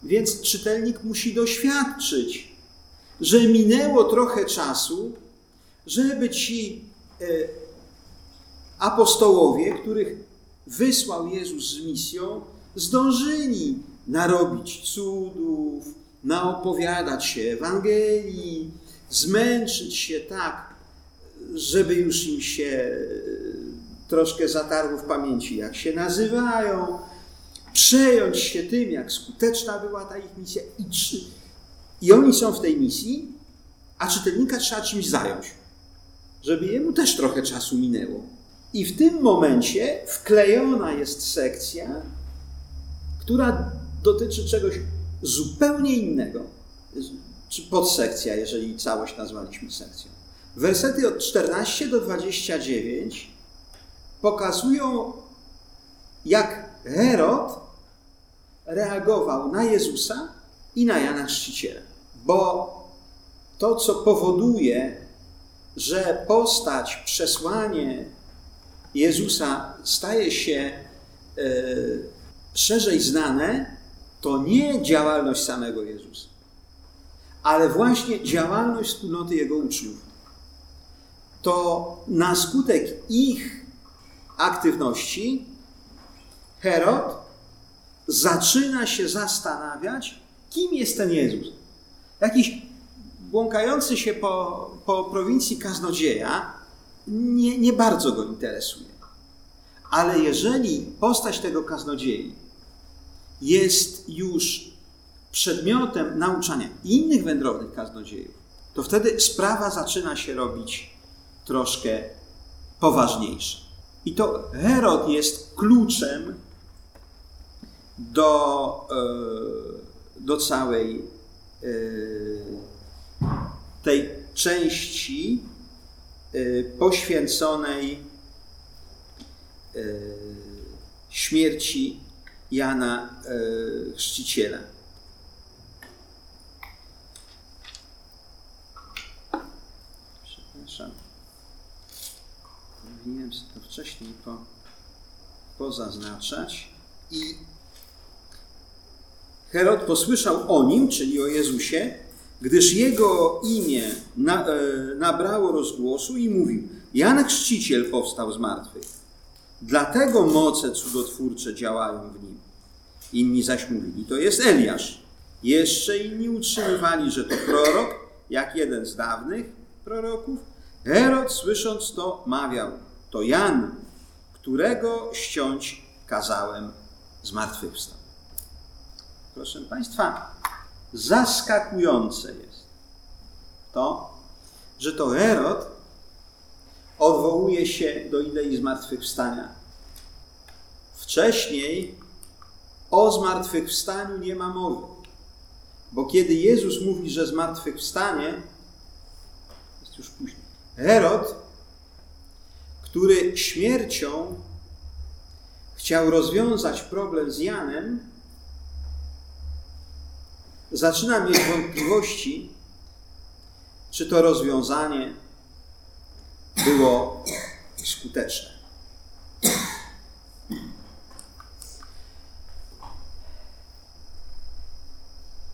Więc czytelnik musi doświadczyć, że minęło trochę czasu, żeby ci e, apostołowie, których wysłał Jezus z misją, zdążyli narobić cudów, naopowiadać się Ewangelii, zmęczyć się tak, żeby już im się e, troszkę zatarło w pamięci, jak się nazywają, przejąć się tym, jak skuteczna była ta ich misja i, czy, i oni są w tej misji, a czytelnika trzeba czymś zająć, żeby jemu też trochę czasu minęło. I w tym momencie wklejona jest sekcja, która dotyczy czegoś zupełnie innego, czy podsekcja, jeżeli całość nazwaliśmy sekcją. Wersety od 14 do 29 pokazują, jak Herod reagował na Jezusa i na Jana Chrzciciela. Bo to, co powoduje, że postać, przesłanie Jezusa staje się e, szerzej znane, to nie działalność samego Jezusa, ale właśnie działalność wspólnoty Jego uczniów. To na skutek ich aktywności Herod zaczyna się zastanawiać, kim jest ten Jezus. Jakiś błąkający się po, po prowincji kaznodzieja nie, nie bardzo go interesuje. Ale jeżeli postać tego kaznodziei jest już przedmiotem nauczania innych wędrownych kaznodziejów, to wtedy sprawa zaczyna się robić troszkę poważniejsza. I to Herod jest kluczem do, e, do całej e, tej części e, poświęconej śmierci Jana Chrzciciela. Przepraszam. Powinienem sobie to wcześniej po, pozaznaczać. I Herod posłyszał o nim, czyli o Jezusie, gdyż jego imię na, e, nabrało rozgłosu i mówił: Jan Chrzciciel powstał z martwych. Dlatego moce cudotwórcze działają w nim. Inni zaś mówili: To jest Eliasz. Jeszcze inni utrzymywali, że to prorok, jak jeden z dawnych proroków. Herod, słysząc to, mawiał: To Jan, którego ściąć kazałem zmartwychwstał. Proszę Państwa, zaskakujące jest to, że to Herod odwołuje się do idei zmartwychwstania. Wcześniej o zmartwychwstaniu nie ma mowy, bo kiedy Jezus mówi, że zmartwychwstanie, jest już później. Herod, który śmiercią chciał rozwiązać problem z Janem, zaczyna mieć wątpliwości, czy to rozwiązanie było skuteczne.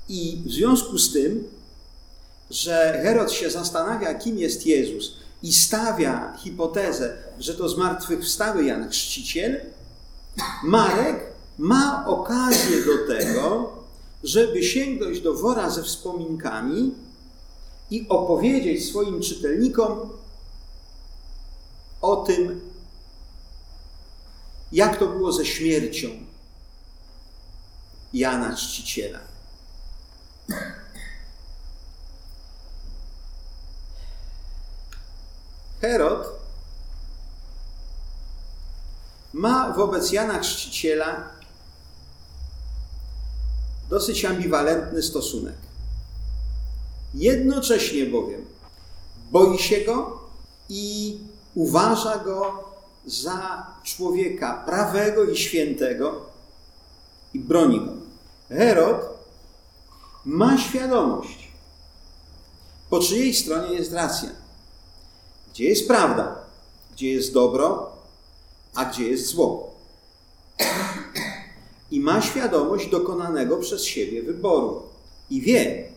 I w związku z tym, że Herod się zastanawia, kim jest Jezus i stawia hipotezę, że to zmartwychwstały Jan Chrzciciel, Marek ma okazję do tego, żeby sięgnąć do wora ze wspominkami i opowiedzieć swoim czytelnikom o tym, jak to było ze śmiercią Jana Czciciela. Herod ma wobec Jana Chrzciciela dosyć ambiwalentny stosunek. Jednocześnie bowiem boi się go i uważa go za człowieka prawego i świętego i broni go. Herod ma świadomość, po czyjej stronie jest racja, gdzie jest prawda, gdzie jest dobro, a gdzie jest zło? I ma świadomość dokonanego przez siebie wyboru. I wie,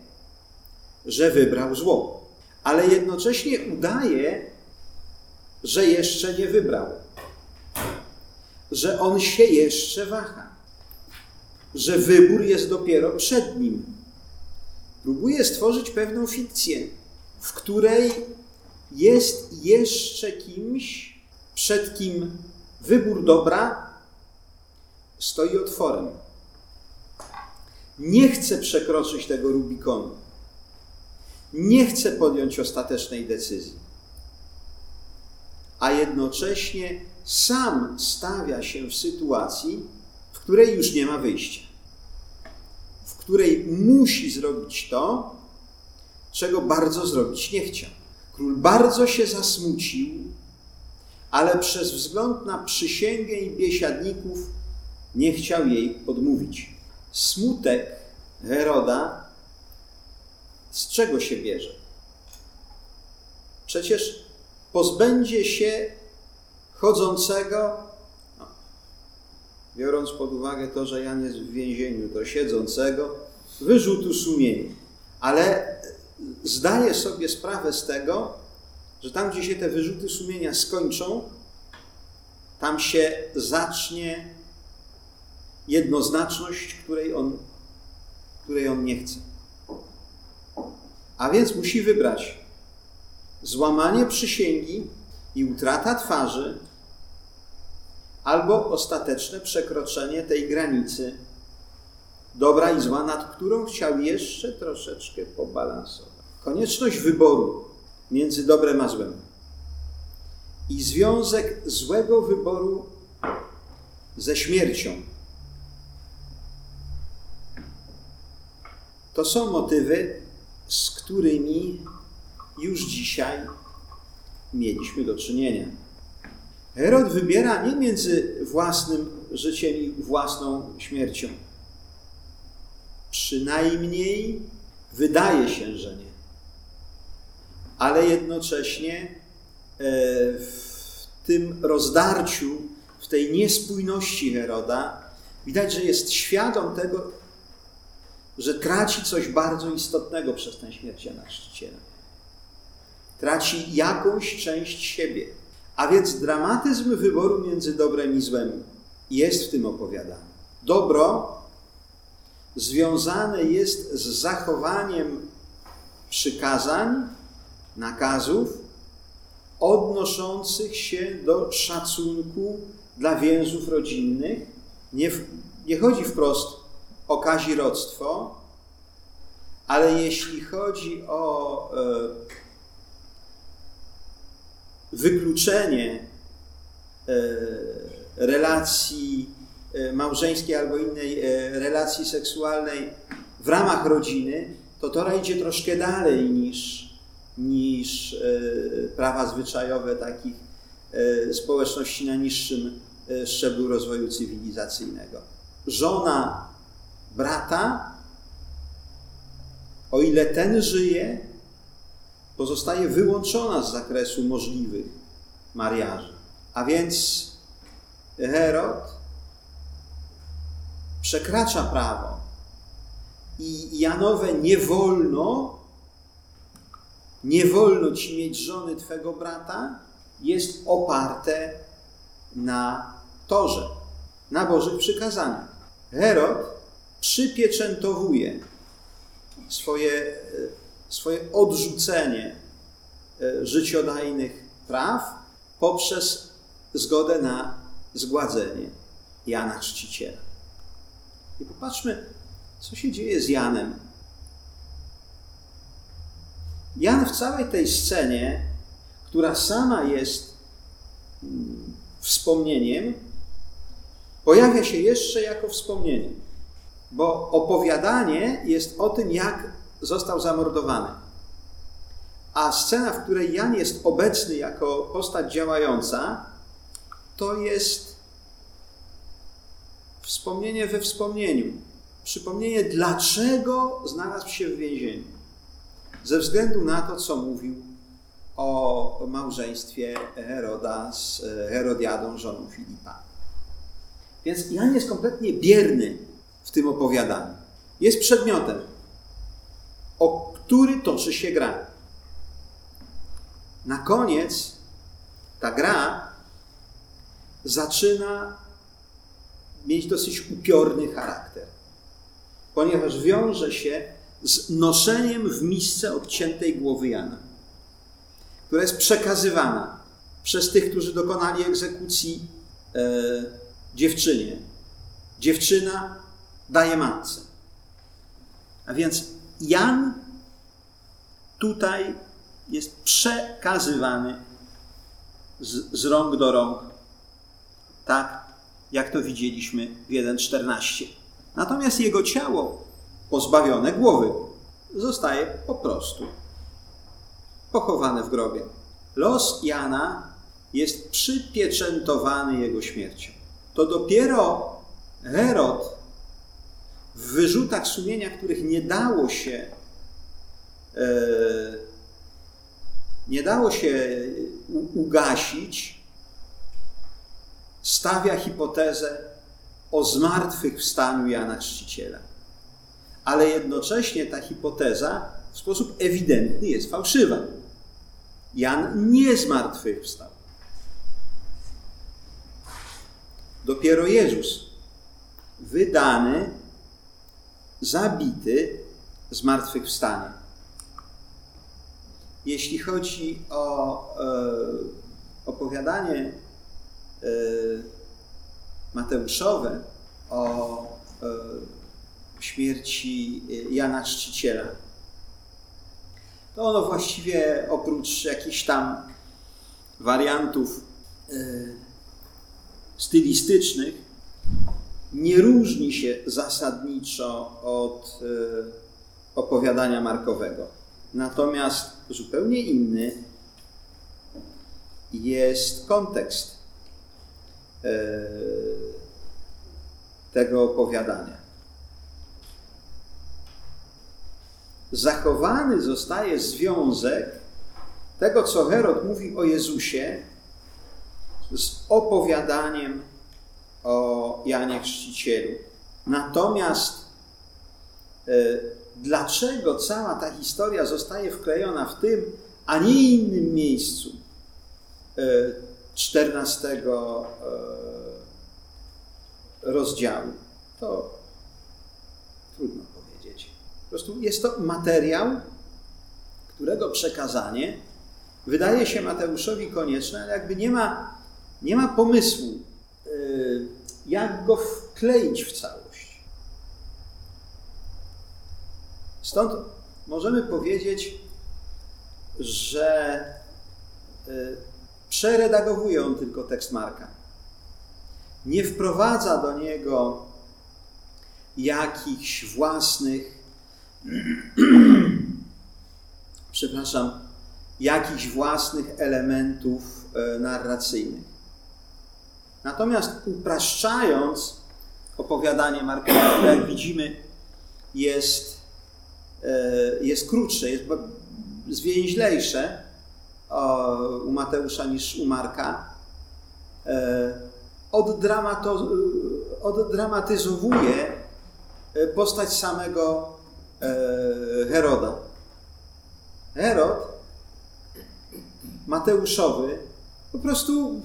że wybrał zło, ale jednocześnie udaje, że jeszcze nie wybrał, że on się jeszcze waha, że wybór jest dopiero przed nim. Próbuje stworzyć pewną fikcję, w której jest jeszcze kimś, przed kim wybór dobra stoi otworem. Nie chce przekroczyć tego Rubikonu. Nie chce podjąć ostatecznej decyzji. A jednocześnie sam stawia się w sytuacji, w której już nie ma wyjścia. W której musi zrobić to, czego bardzo zrobić nie chciał. Król bardzo się zasmucił, ale przez wzgląd na przysięgę i biesiadników nie chciał jej odmówić. Smutek Heroda z czego się bierze? Przecież pozbędzie się chodzącego, no, biorąc pod uwagę to, że Jan jest w więzieniu, to siedzącego, wyrzutu sumienia. Ale zdaje sobie sprawę z tego, że tam, gdzie się te wyrzuty sumienia skończą, tam się zacznie jednoznaczność, której on, której on nie chce. A więc musi wybrać złamanie przysięgi i utrata twarzy, albo ostateczne przekroczenie tej granicy dobra i zła, nad którą chciał jeszcze troszeczkę pobalansować. Konieczność wyboru między dobrem a złem i związek złego wyboru ze śmiercią. To są motywy, z którymi już dzisiaj mieliśmy do czynienia. Herod wybiera nie między własnym życiem i własną śmiercią. Przynajmniej wydaje się, że nie. Ale jednocześnie e, w tym rozdarciu, w tej niespójności Heroda, widać, że jest świadom tego, że traci coś bardzo istotnego przez tę śmierć Jana Chrzciciela. Traci jakąś część siebie. A więc dramatyzm wyboru między dobrem i złem jest w tym opowiadaniu. Dobro związane jest z zachowaniem przykazań, nakazów odnoszących się do szacunku dla więzów rodzinnych. Nie, nie chodzi wprost o kazirodztwo, ale jeśli chodzi o e, wykluczenie e, relacji e, małżeńskiej albo innej e, relacji seksualnej w ramach rodziny, to to idzie troszkę dalej niż, niż prawa zwyczajowe takich społeczności na niższym szczeblu rozwoju cywilizacyjnego. Żona brata, o ile ten żyje, pozostaje wyłączona z zakresu możliwych mariaży. A więc Herod przekracza prawo i Janowe nie wolno, nie wolno ci mieć żony twego brata, jest oparte na torze, na Bożych przykazaniach. Herod przypieczętowuje swoje swoje odrzucenie e, życiodajnych praw poprzez zgodę na zgładzenie Jana Chrzciciela. I popatrzmy, co się dzieje z Janem. Jan w całej tej scenie, która sama jest mm, wspomnieniem, pojawia się jeszcze jako wspomnienie, bo opowiadanie jest o tym, jak został zamordowany. A scena, w której Jan jest obecny jako postać działająca, to jest wspomnienie we wspomnieniu. Przypomnienie, dlaczego znalazł się w więzieniu. Ze względu na to, co mówił o małżeństwie Heroda z Herodiadą, żoną Filipa. Więc Jan jest kompletnie bierny w tym opowiadaniu. Jest przedmiotem o który toczy się gra. Na koniec ta gra zaczyna mieć dosyć upiorny charakter, ponieważ wiąże się z noszeniem w misce odciętej głowy Jana, która jest przekazywana przez tych, którzy dokonali egzekucji e, dziewczynie. Dziewczyna daje matce. A więc Jan tutaj jest przekazywany z, z rąk do rąk, tak jak to widzieliśmy w 1.14. Natomiast jego ciało, pozbawione głowy, zostaje po prostu pochowane w grobie. Los Jana jest przypieczętowany jego śmiercią. To dopiero Herod w wyrzutach sumienia, których nie dało się e, nie dało się ugasić, stawia hipotezę o zmartwychwstaniu Jana Chrzciciela. Ale jednocześnie ta hipoteza w sposób ewidentny jest fałszywa. Jan nie zmartwychwstał. Dopiero Jezus, wydany zabity, zmartwychwstanie. Jeśli chodzi o e, opowiadanie e, Mateuszowe o e, śmierci Jana Chrzciciela, to ono właściwie oprócz jakichś tam wariantów yy, stylistycznych nie różni się zasadniczo od yy, opowiadania markowego. Natomiast zupełnie inny jest kontekst tego opowiadania. Zachowany zostaje związek tego, co Herod mówi o Jezusie, z opowiadaniem o Janie Chrzcicielu. Natomiast e, dlaczego cała ta historia zostaje wklejona w tym, a nie innym miejscu e, 14 e, rozdziału, to trudno po prostu jest to materiał, którego przekazanie wydaje się Mateuszowi konieczne, ale jakby nie ma, nie ma pomysłu, y, jak go wkleić w całość. Stąd możemy powiedzieć, że y, przeredagowuje on tylko tekst Marka. Nie wprowadza do niego jakichś własnych przepraszam, jakichś własnych elementów e, narracyjnych. Natomiast upraszczając opowiadanie Marka, jak widzimy, jest, e, jest krótsze, jest zwięźlejsze u Mateusza niż u Marka. E, oddramatyzowuje postać samego Heroda. Herod Mateuszowy po prostu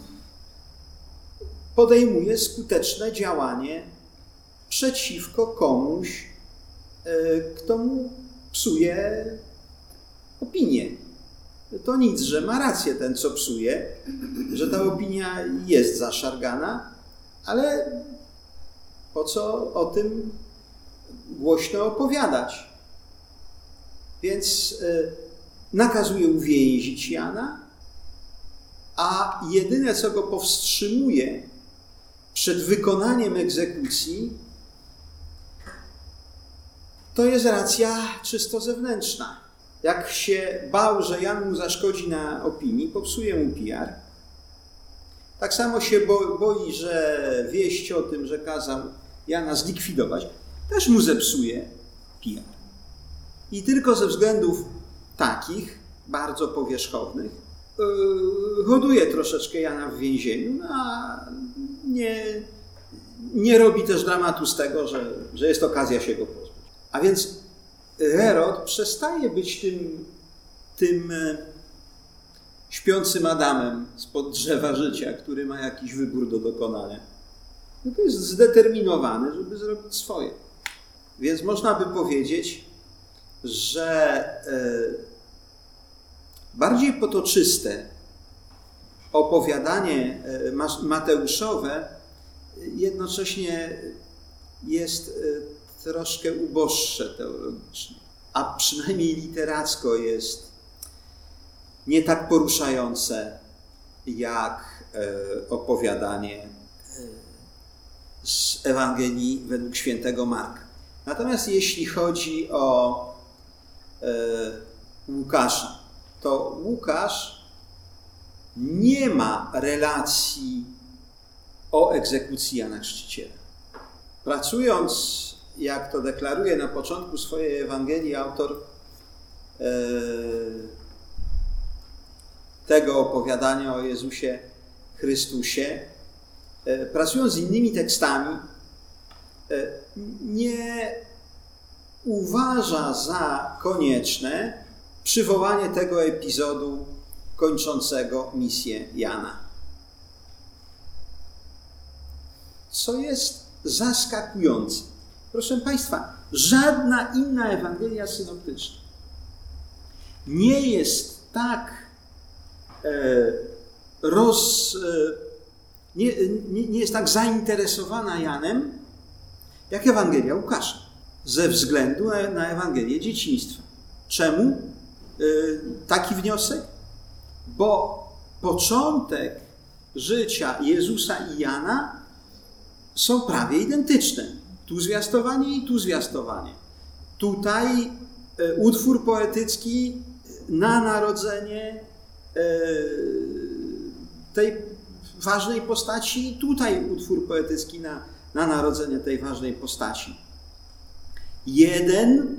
podejmuje skuteczne działanie przeciwko komuś, e, kto mu psuje opinię. To nic, że ma rację ten, co psuje, że ta opinia jest zaszargana, ale po co o tym głośno opowiadać. Więc y, nakazuje uwięzić Jana, a jedyne, co go powstrzymuje przed wykonaniem egzekucji, to jest racja czysto zewnętrzna. Jak się bał, że Jan mu zaszkodzi na opinii, popsuje mu PR. Tak samo się boi, że wieść o tym, że kazał Jana zlikwidować, też mu zepsuje PR. I tylko ze względów takich, bardzo powierzchownych, yy, hoduje troszeczkę Jana w więzieniu, no, a nie, nie robi też dramatu z tego, że, że jest okazja się go pozbyć. A więc Herod przestaje być tym, tym e, śpiącym Adamem spod drzewa życia, który ma jakiś wybór do dokonania. No to jest zdeterminowany, żeby zrobić swoje. Więc można by powiedzieć, że e, bardziej potoczyste opowiadanie e, Mateuszowe jednocześnie jest e, troszkę uboższe teologicznie, a przynajmniej literacko jest nie tak poruszające jak opowiadanie z Ewangelii według świętego Marka. Natomiast jeśli chodzi o e, Łukasza, to Łukasz nie ma relacji o egzekucji Jana Chrzciciela. Pracując, jak to deklaruje na początku swojej Ewangelii autor e, tego opowiadania o Jezusie Chrystusie, e, pracując z innymi tekstami, nie uważa za konieczne przywołanie tego epizodu kończącego misję Jana. Co jest zaskakujące. Proszę Państwa, żadna inna Ewangelia synoptyczna nie jest tak e, roz, e, nie, nie, nie jest tak zainteresowana Janem, jak Ewangelia Łukasza, ze względu na, Ewangelię dzieciństwa. Czemu? taki wniosek? Bo początek życia Jezusa i Jana są prawie identyczne. Tu zwiastowanie i tu zwiastowanie. Tutaj e, utwór poetycki na narodzenie tej ważnej postaci i tutaj utwór poetycki na, na narodzenie tej ważnej postaci. Jeden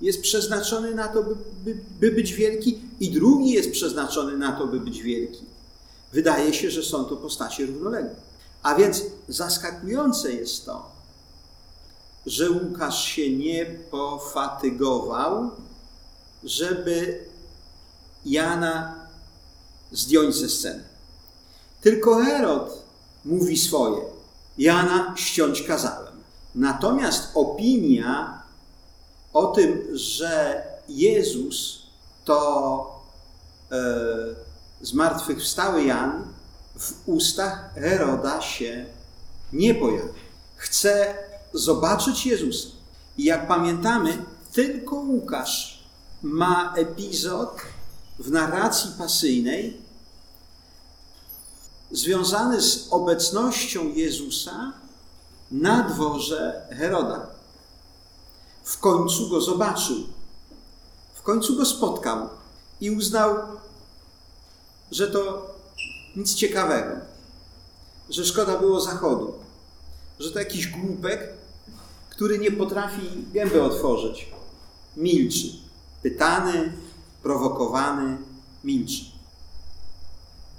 jest przeznaczony na to, by, by, by być wielki, i drugi jest przeznaczony na to, by być wielki. Wydaje się, że są to postacie równoległe. A więc zaskakujące jest to, że Łukasz się nie pofatygował, żeby Jana zdjąć ze sceny. Tylko Herod mówi swoje. Jana ściąć kazałem. Natomiast opinia o tym, że Jezus to e, zmartwychwstały Jan w ustach Heroda się nie pojawia. Chce zobaczyć Jezusa. I jak pamiętamy, tylko Łukasz ma epizod w narracji pasyjnej związany z obecnością Jezusa na dworze Heroda. W końcu go zobaczył, w końcu go spotkał i uznał, że to nic ciekawego, że szkoda było zachodu, że to jakiś głupek, który nie potrafi gęby otworzyć. Milczy. Pytany, prowokowany, milczy.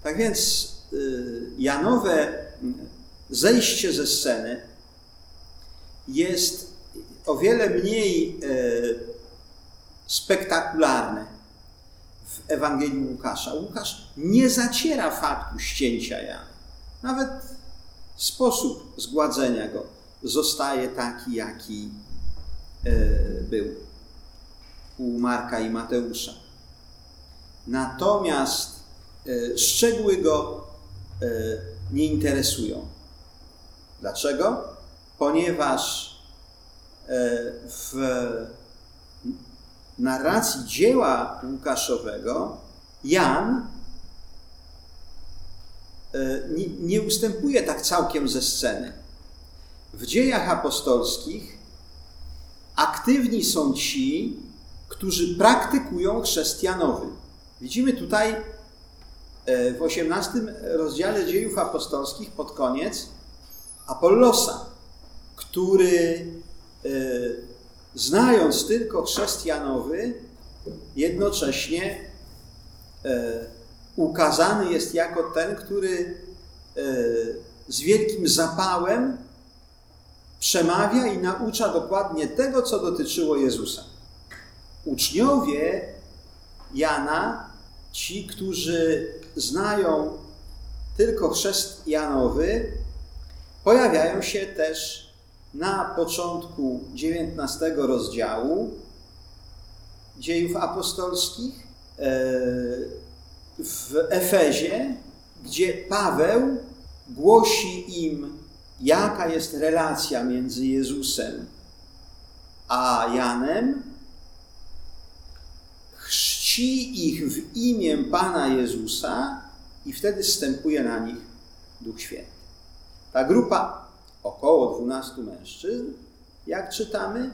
Tak więc Janowe zejście ze sceny jest o wiele mniej y, spektakularne w Ewangelii Łukasza. Łukasz nie zaciera faktu ścięcia Jana. Nawet sposób zgładzenia go zostaje taki, jaki e, był u Marka i Mateusza. Natomiast szczegóły go nie interesują. Dlaczego? Ponieważ w narracji dzieła Łukaszowego Jan e, nie, ustępuje tak całkiem ze sceny. W dziejach apostolskich aktywni są ci, którzy praktykują chrześcijanowy. Widzimy tutaj w 18 rozdziale dziejów apostolskich pod koniec Apollosa, który e, znając tylko chrześcijanowy, jednocześnie e, ukazany jest jako ten, który e, z wielkim zapałem przemawia i naucza dokładnie tego, co dotyczyło Jezusa. Uczniowie Jana, ci, którzy znają tylko chrzest Janowy, pojawiają się też na początku XIX rozdziału dziejów apostolskich e, w Efezie, gdzie Paweł głosi im, jaka jest relacja między Jezusem a Janem, chrzci ich w imię Pana Jezusa i wtedy wstępuje na nich Duch Święty. Ta grupa około 12 mężczyzn, jak czytamy,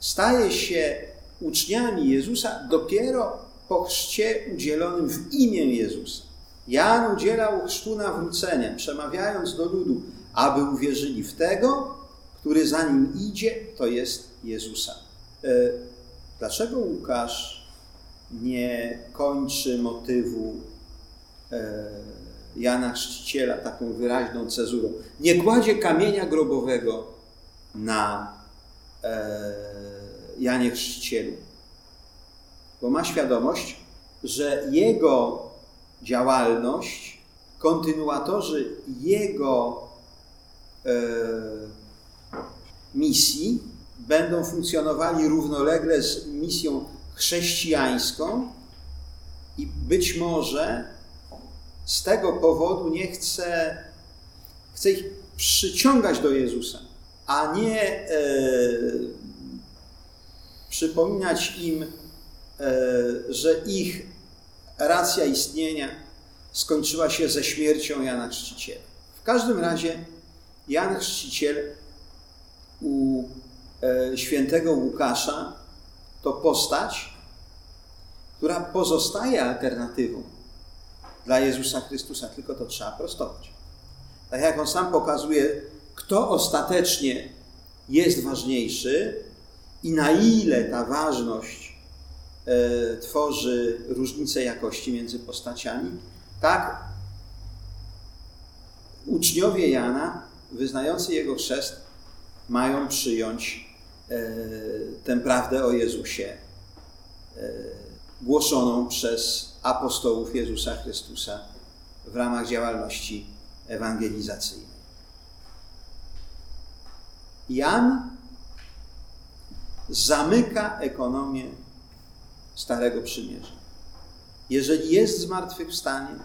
staje się uczniami Jezusa dopiero po chrzcie udzielonym w imię Jezusa. Jan udzielał chrztu nawrócenia, przemawiając do ludu, aby uwierzyli w tego, który za nim idzie, to jest Jezusa. E, dlaczego Łukasz nie kończy motywu e, Jana Chrzciciela taką wyraźną cezurą. Nie kładzie kamienia grobowego na e, Janie Chrzcicielu, bo ma świadomość, że jego działalność, kontynuatorzy jego e, misji będą funkcjonowali równolegle z misją chrześcijańską i być może z tego powodu nie chce, chce ich przyciągać do Jezusa, a nie e, przypominać im że ich racja istnienia skończyła się ze śmiercią Jana Chrzciciela. W każdym razie Jan Chrzciciel u e, świętego Łukasza to postać, która pozostaje alternatywą dla Jezusa Chrystusa, tylko to trzeba prostować. Tak jak on sam pokazuje, kto ostatecznie jest ważniejszy i na ile ta ważność e, tworzy różnicę jakości między postaciami, tak uczniowie Jana, wyznający jego chrzest, mają przyjąć e, tę prawdę o Jezusie, e, głoszoną przez apostołów Jezusa Chrystusa w ramach działalności ewangelizacyjnej. Jan zamyka ekonomię Starego Przymierza. Jeżeli jest zmartwychwstanie,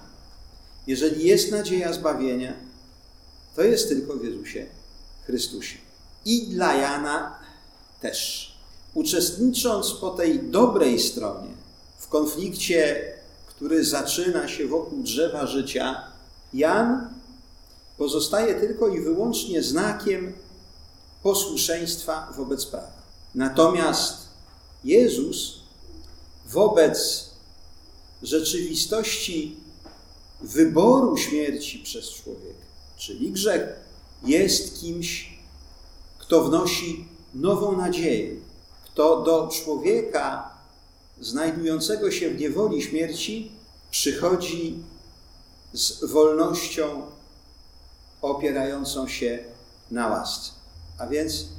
jeżeli jest nadzieja zbawienia, to jest tylko w Jezusie Chrystusie. I dla Jana też. Uczestnicząc po tej dobrej stronie w konflikcie, który zaczyna się wokół drzewa życia, Jan pozostaje tylko i wyłącznie znakiem posłuszeństwa wobec prawa. Natomiast Jezus wobec rzeczywistości wyboru śmierci przez człowieka, czyli grzech, jest kimś, kto wnosi nową nadzieję, kto do człowieka znajdującego się w niewoli śmierci przychodzi z wolnością opierającą się na łasce. A więc,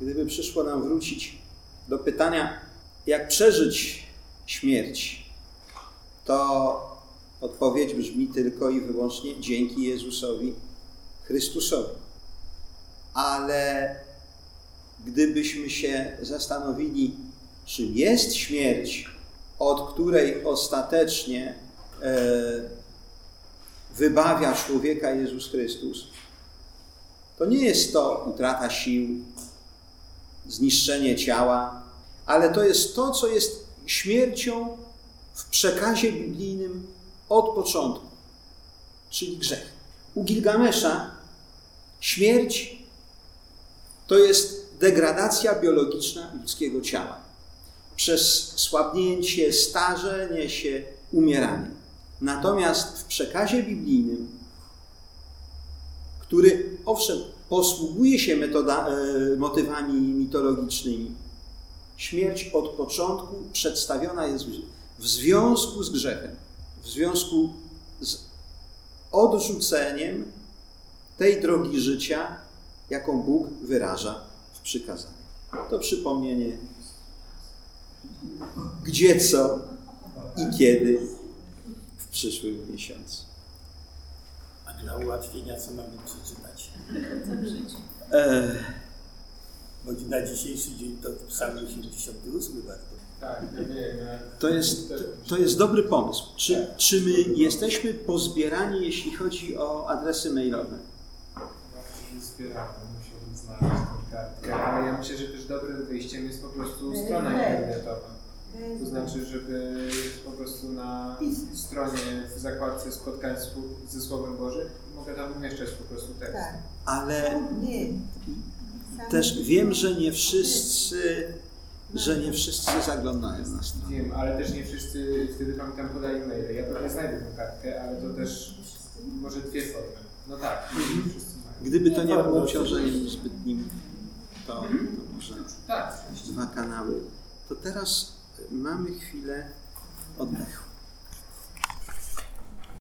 gdyby przyszło nam wrócić do pytania, jak przeżyć śmierć, to odpowiedź brzmi tylko i wyłącznie dzięki Jezusowi Chrystusowi. Ale gdybyśmy się zastanowili, czym jest śmierć, od której ostatecznie e, wybawia człowieka Jezus Chrystus, to nie jest to utrata sił, zniszczenie ciała, ale to jest to, co jest śmiercią w przekazie biblijnym od początku, czyli grzech. U Gilgamesza śmierć to jest degradacja biologiczna ludzkiego ciała. Przez słabnięcie, starzenie się, umieranie. Natomiast w przekazie biblijnym, który owszem posługuje się metoda, e, motywami mitologicznymi, śmierć od początku przedstawiona jest w związku z grzechem, w związku z odrzuceniem tej drogi życia, jaką Bóg wyraża w przykazaniu. To przypomnienie, gdzie co i kiedy w przyszłym miesiącu. A dla ułatwienia co mamy przeczytać? E, Bo na dzisiejszy dzień to psalm 88 warto. Tak, To jest, to jest dobry pomysł. Czy, czy my jesteśmy pozbierani, jeśli chodzi o adresy mailowe? Zbieramy, musiałbym znaleźć tę kartkę, ale ja myślę, że też dobrym wyjściem jest po prostu strona internetowa. To znaczy, żeby po prostu na stronie w zakładce spotkań ze Słowem Bożym mogę tam umieszczać po prostu tekst. Tak. Ale też wiem, że nie wszyscy, że nie wszyscy zaglądają na stronę. Wiem, ale też nie wszyscy wtedy pamiętam podają maile. Ja pewnie znajdę tę kartkę, ale to też może dwie formy. No tak, nie wszyscy mają. Gdyby to nie było obciążeniem zbytnim, to, to może Tak, dwa kanały. To teraz mamy chwilę oddechu.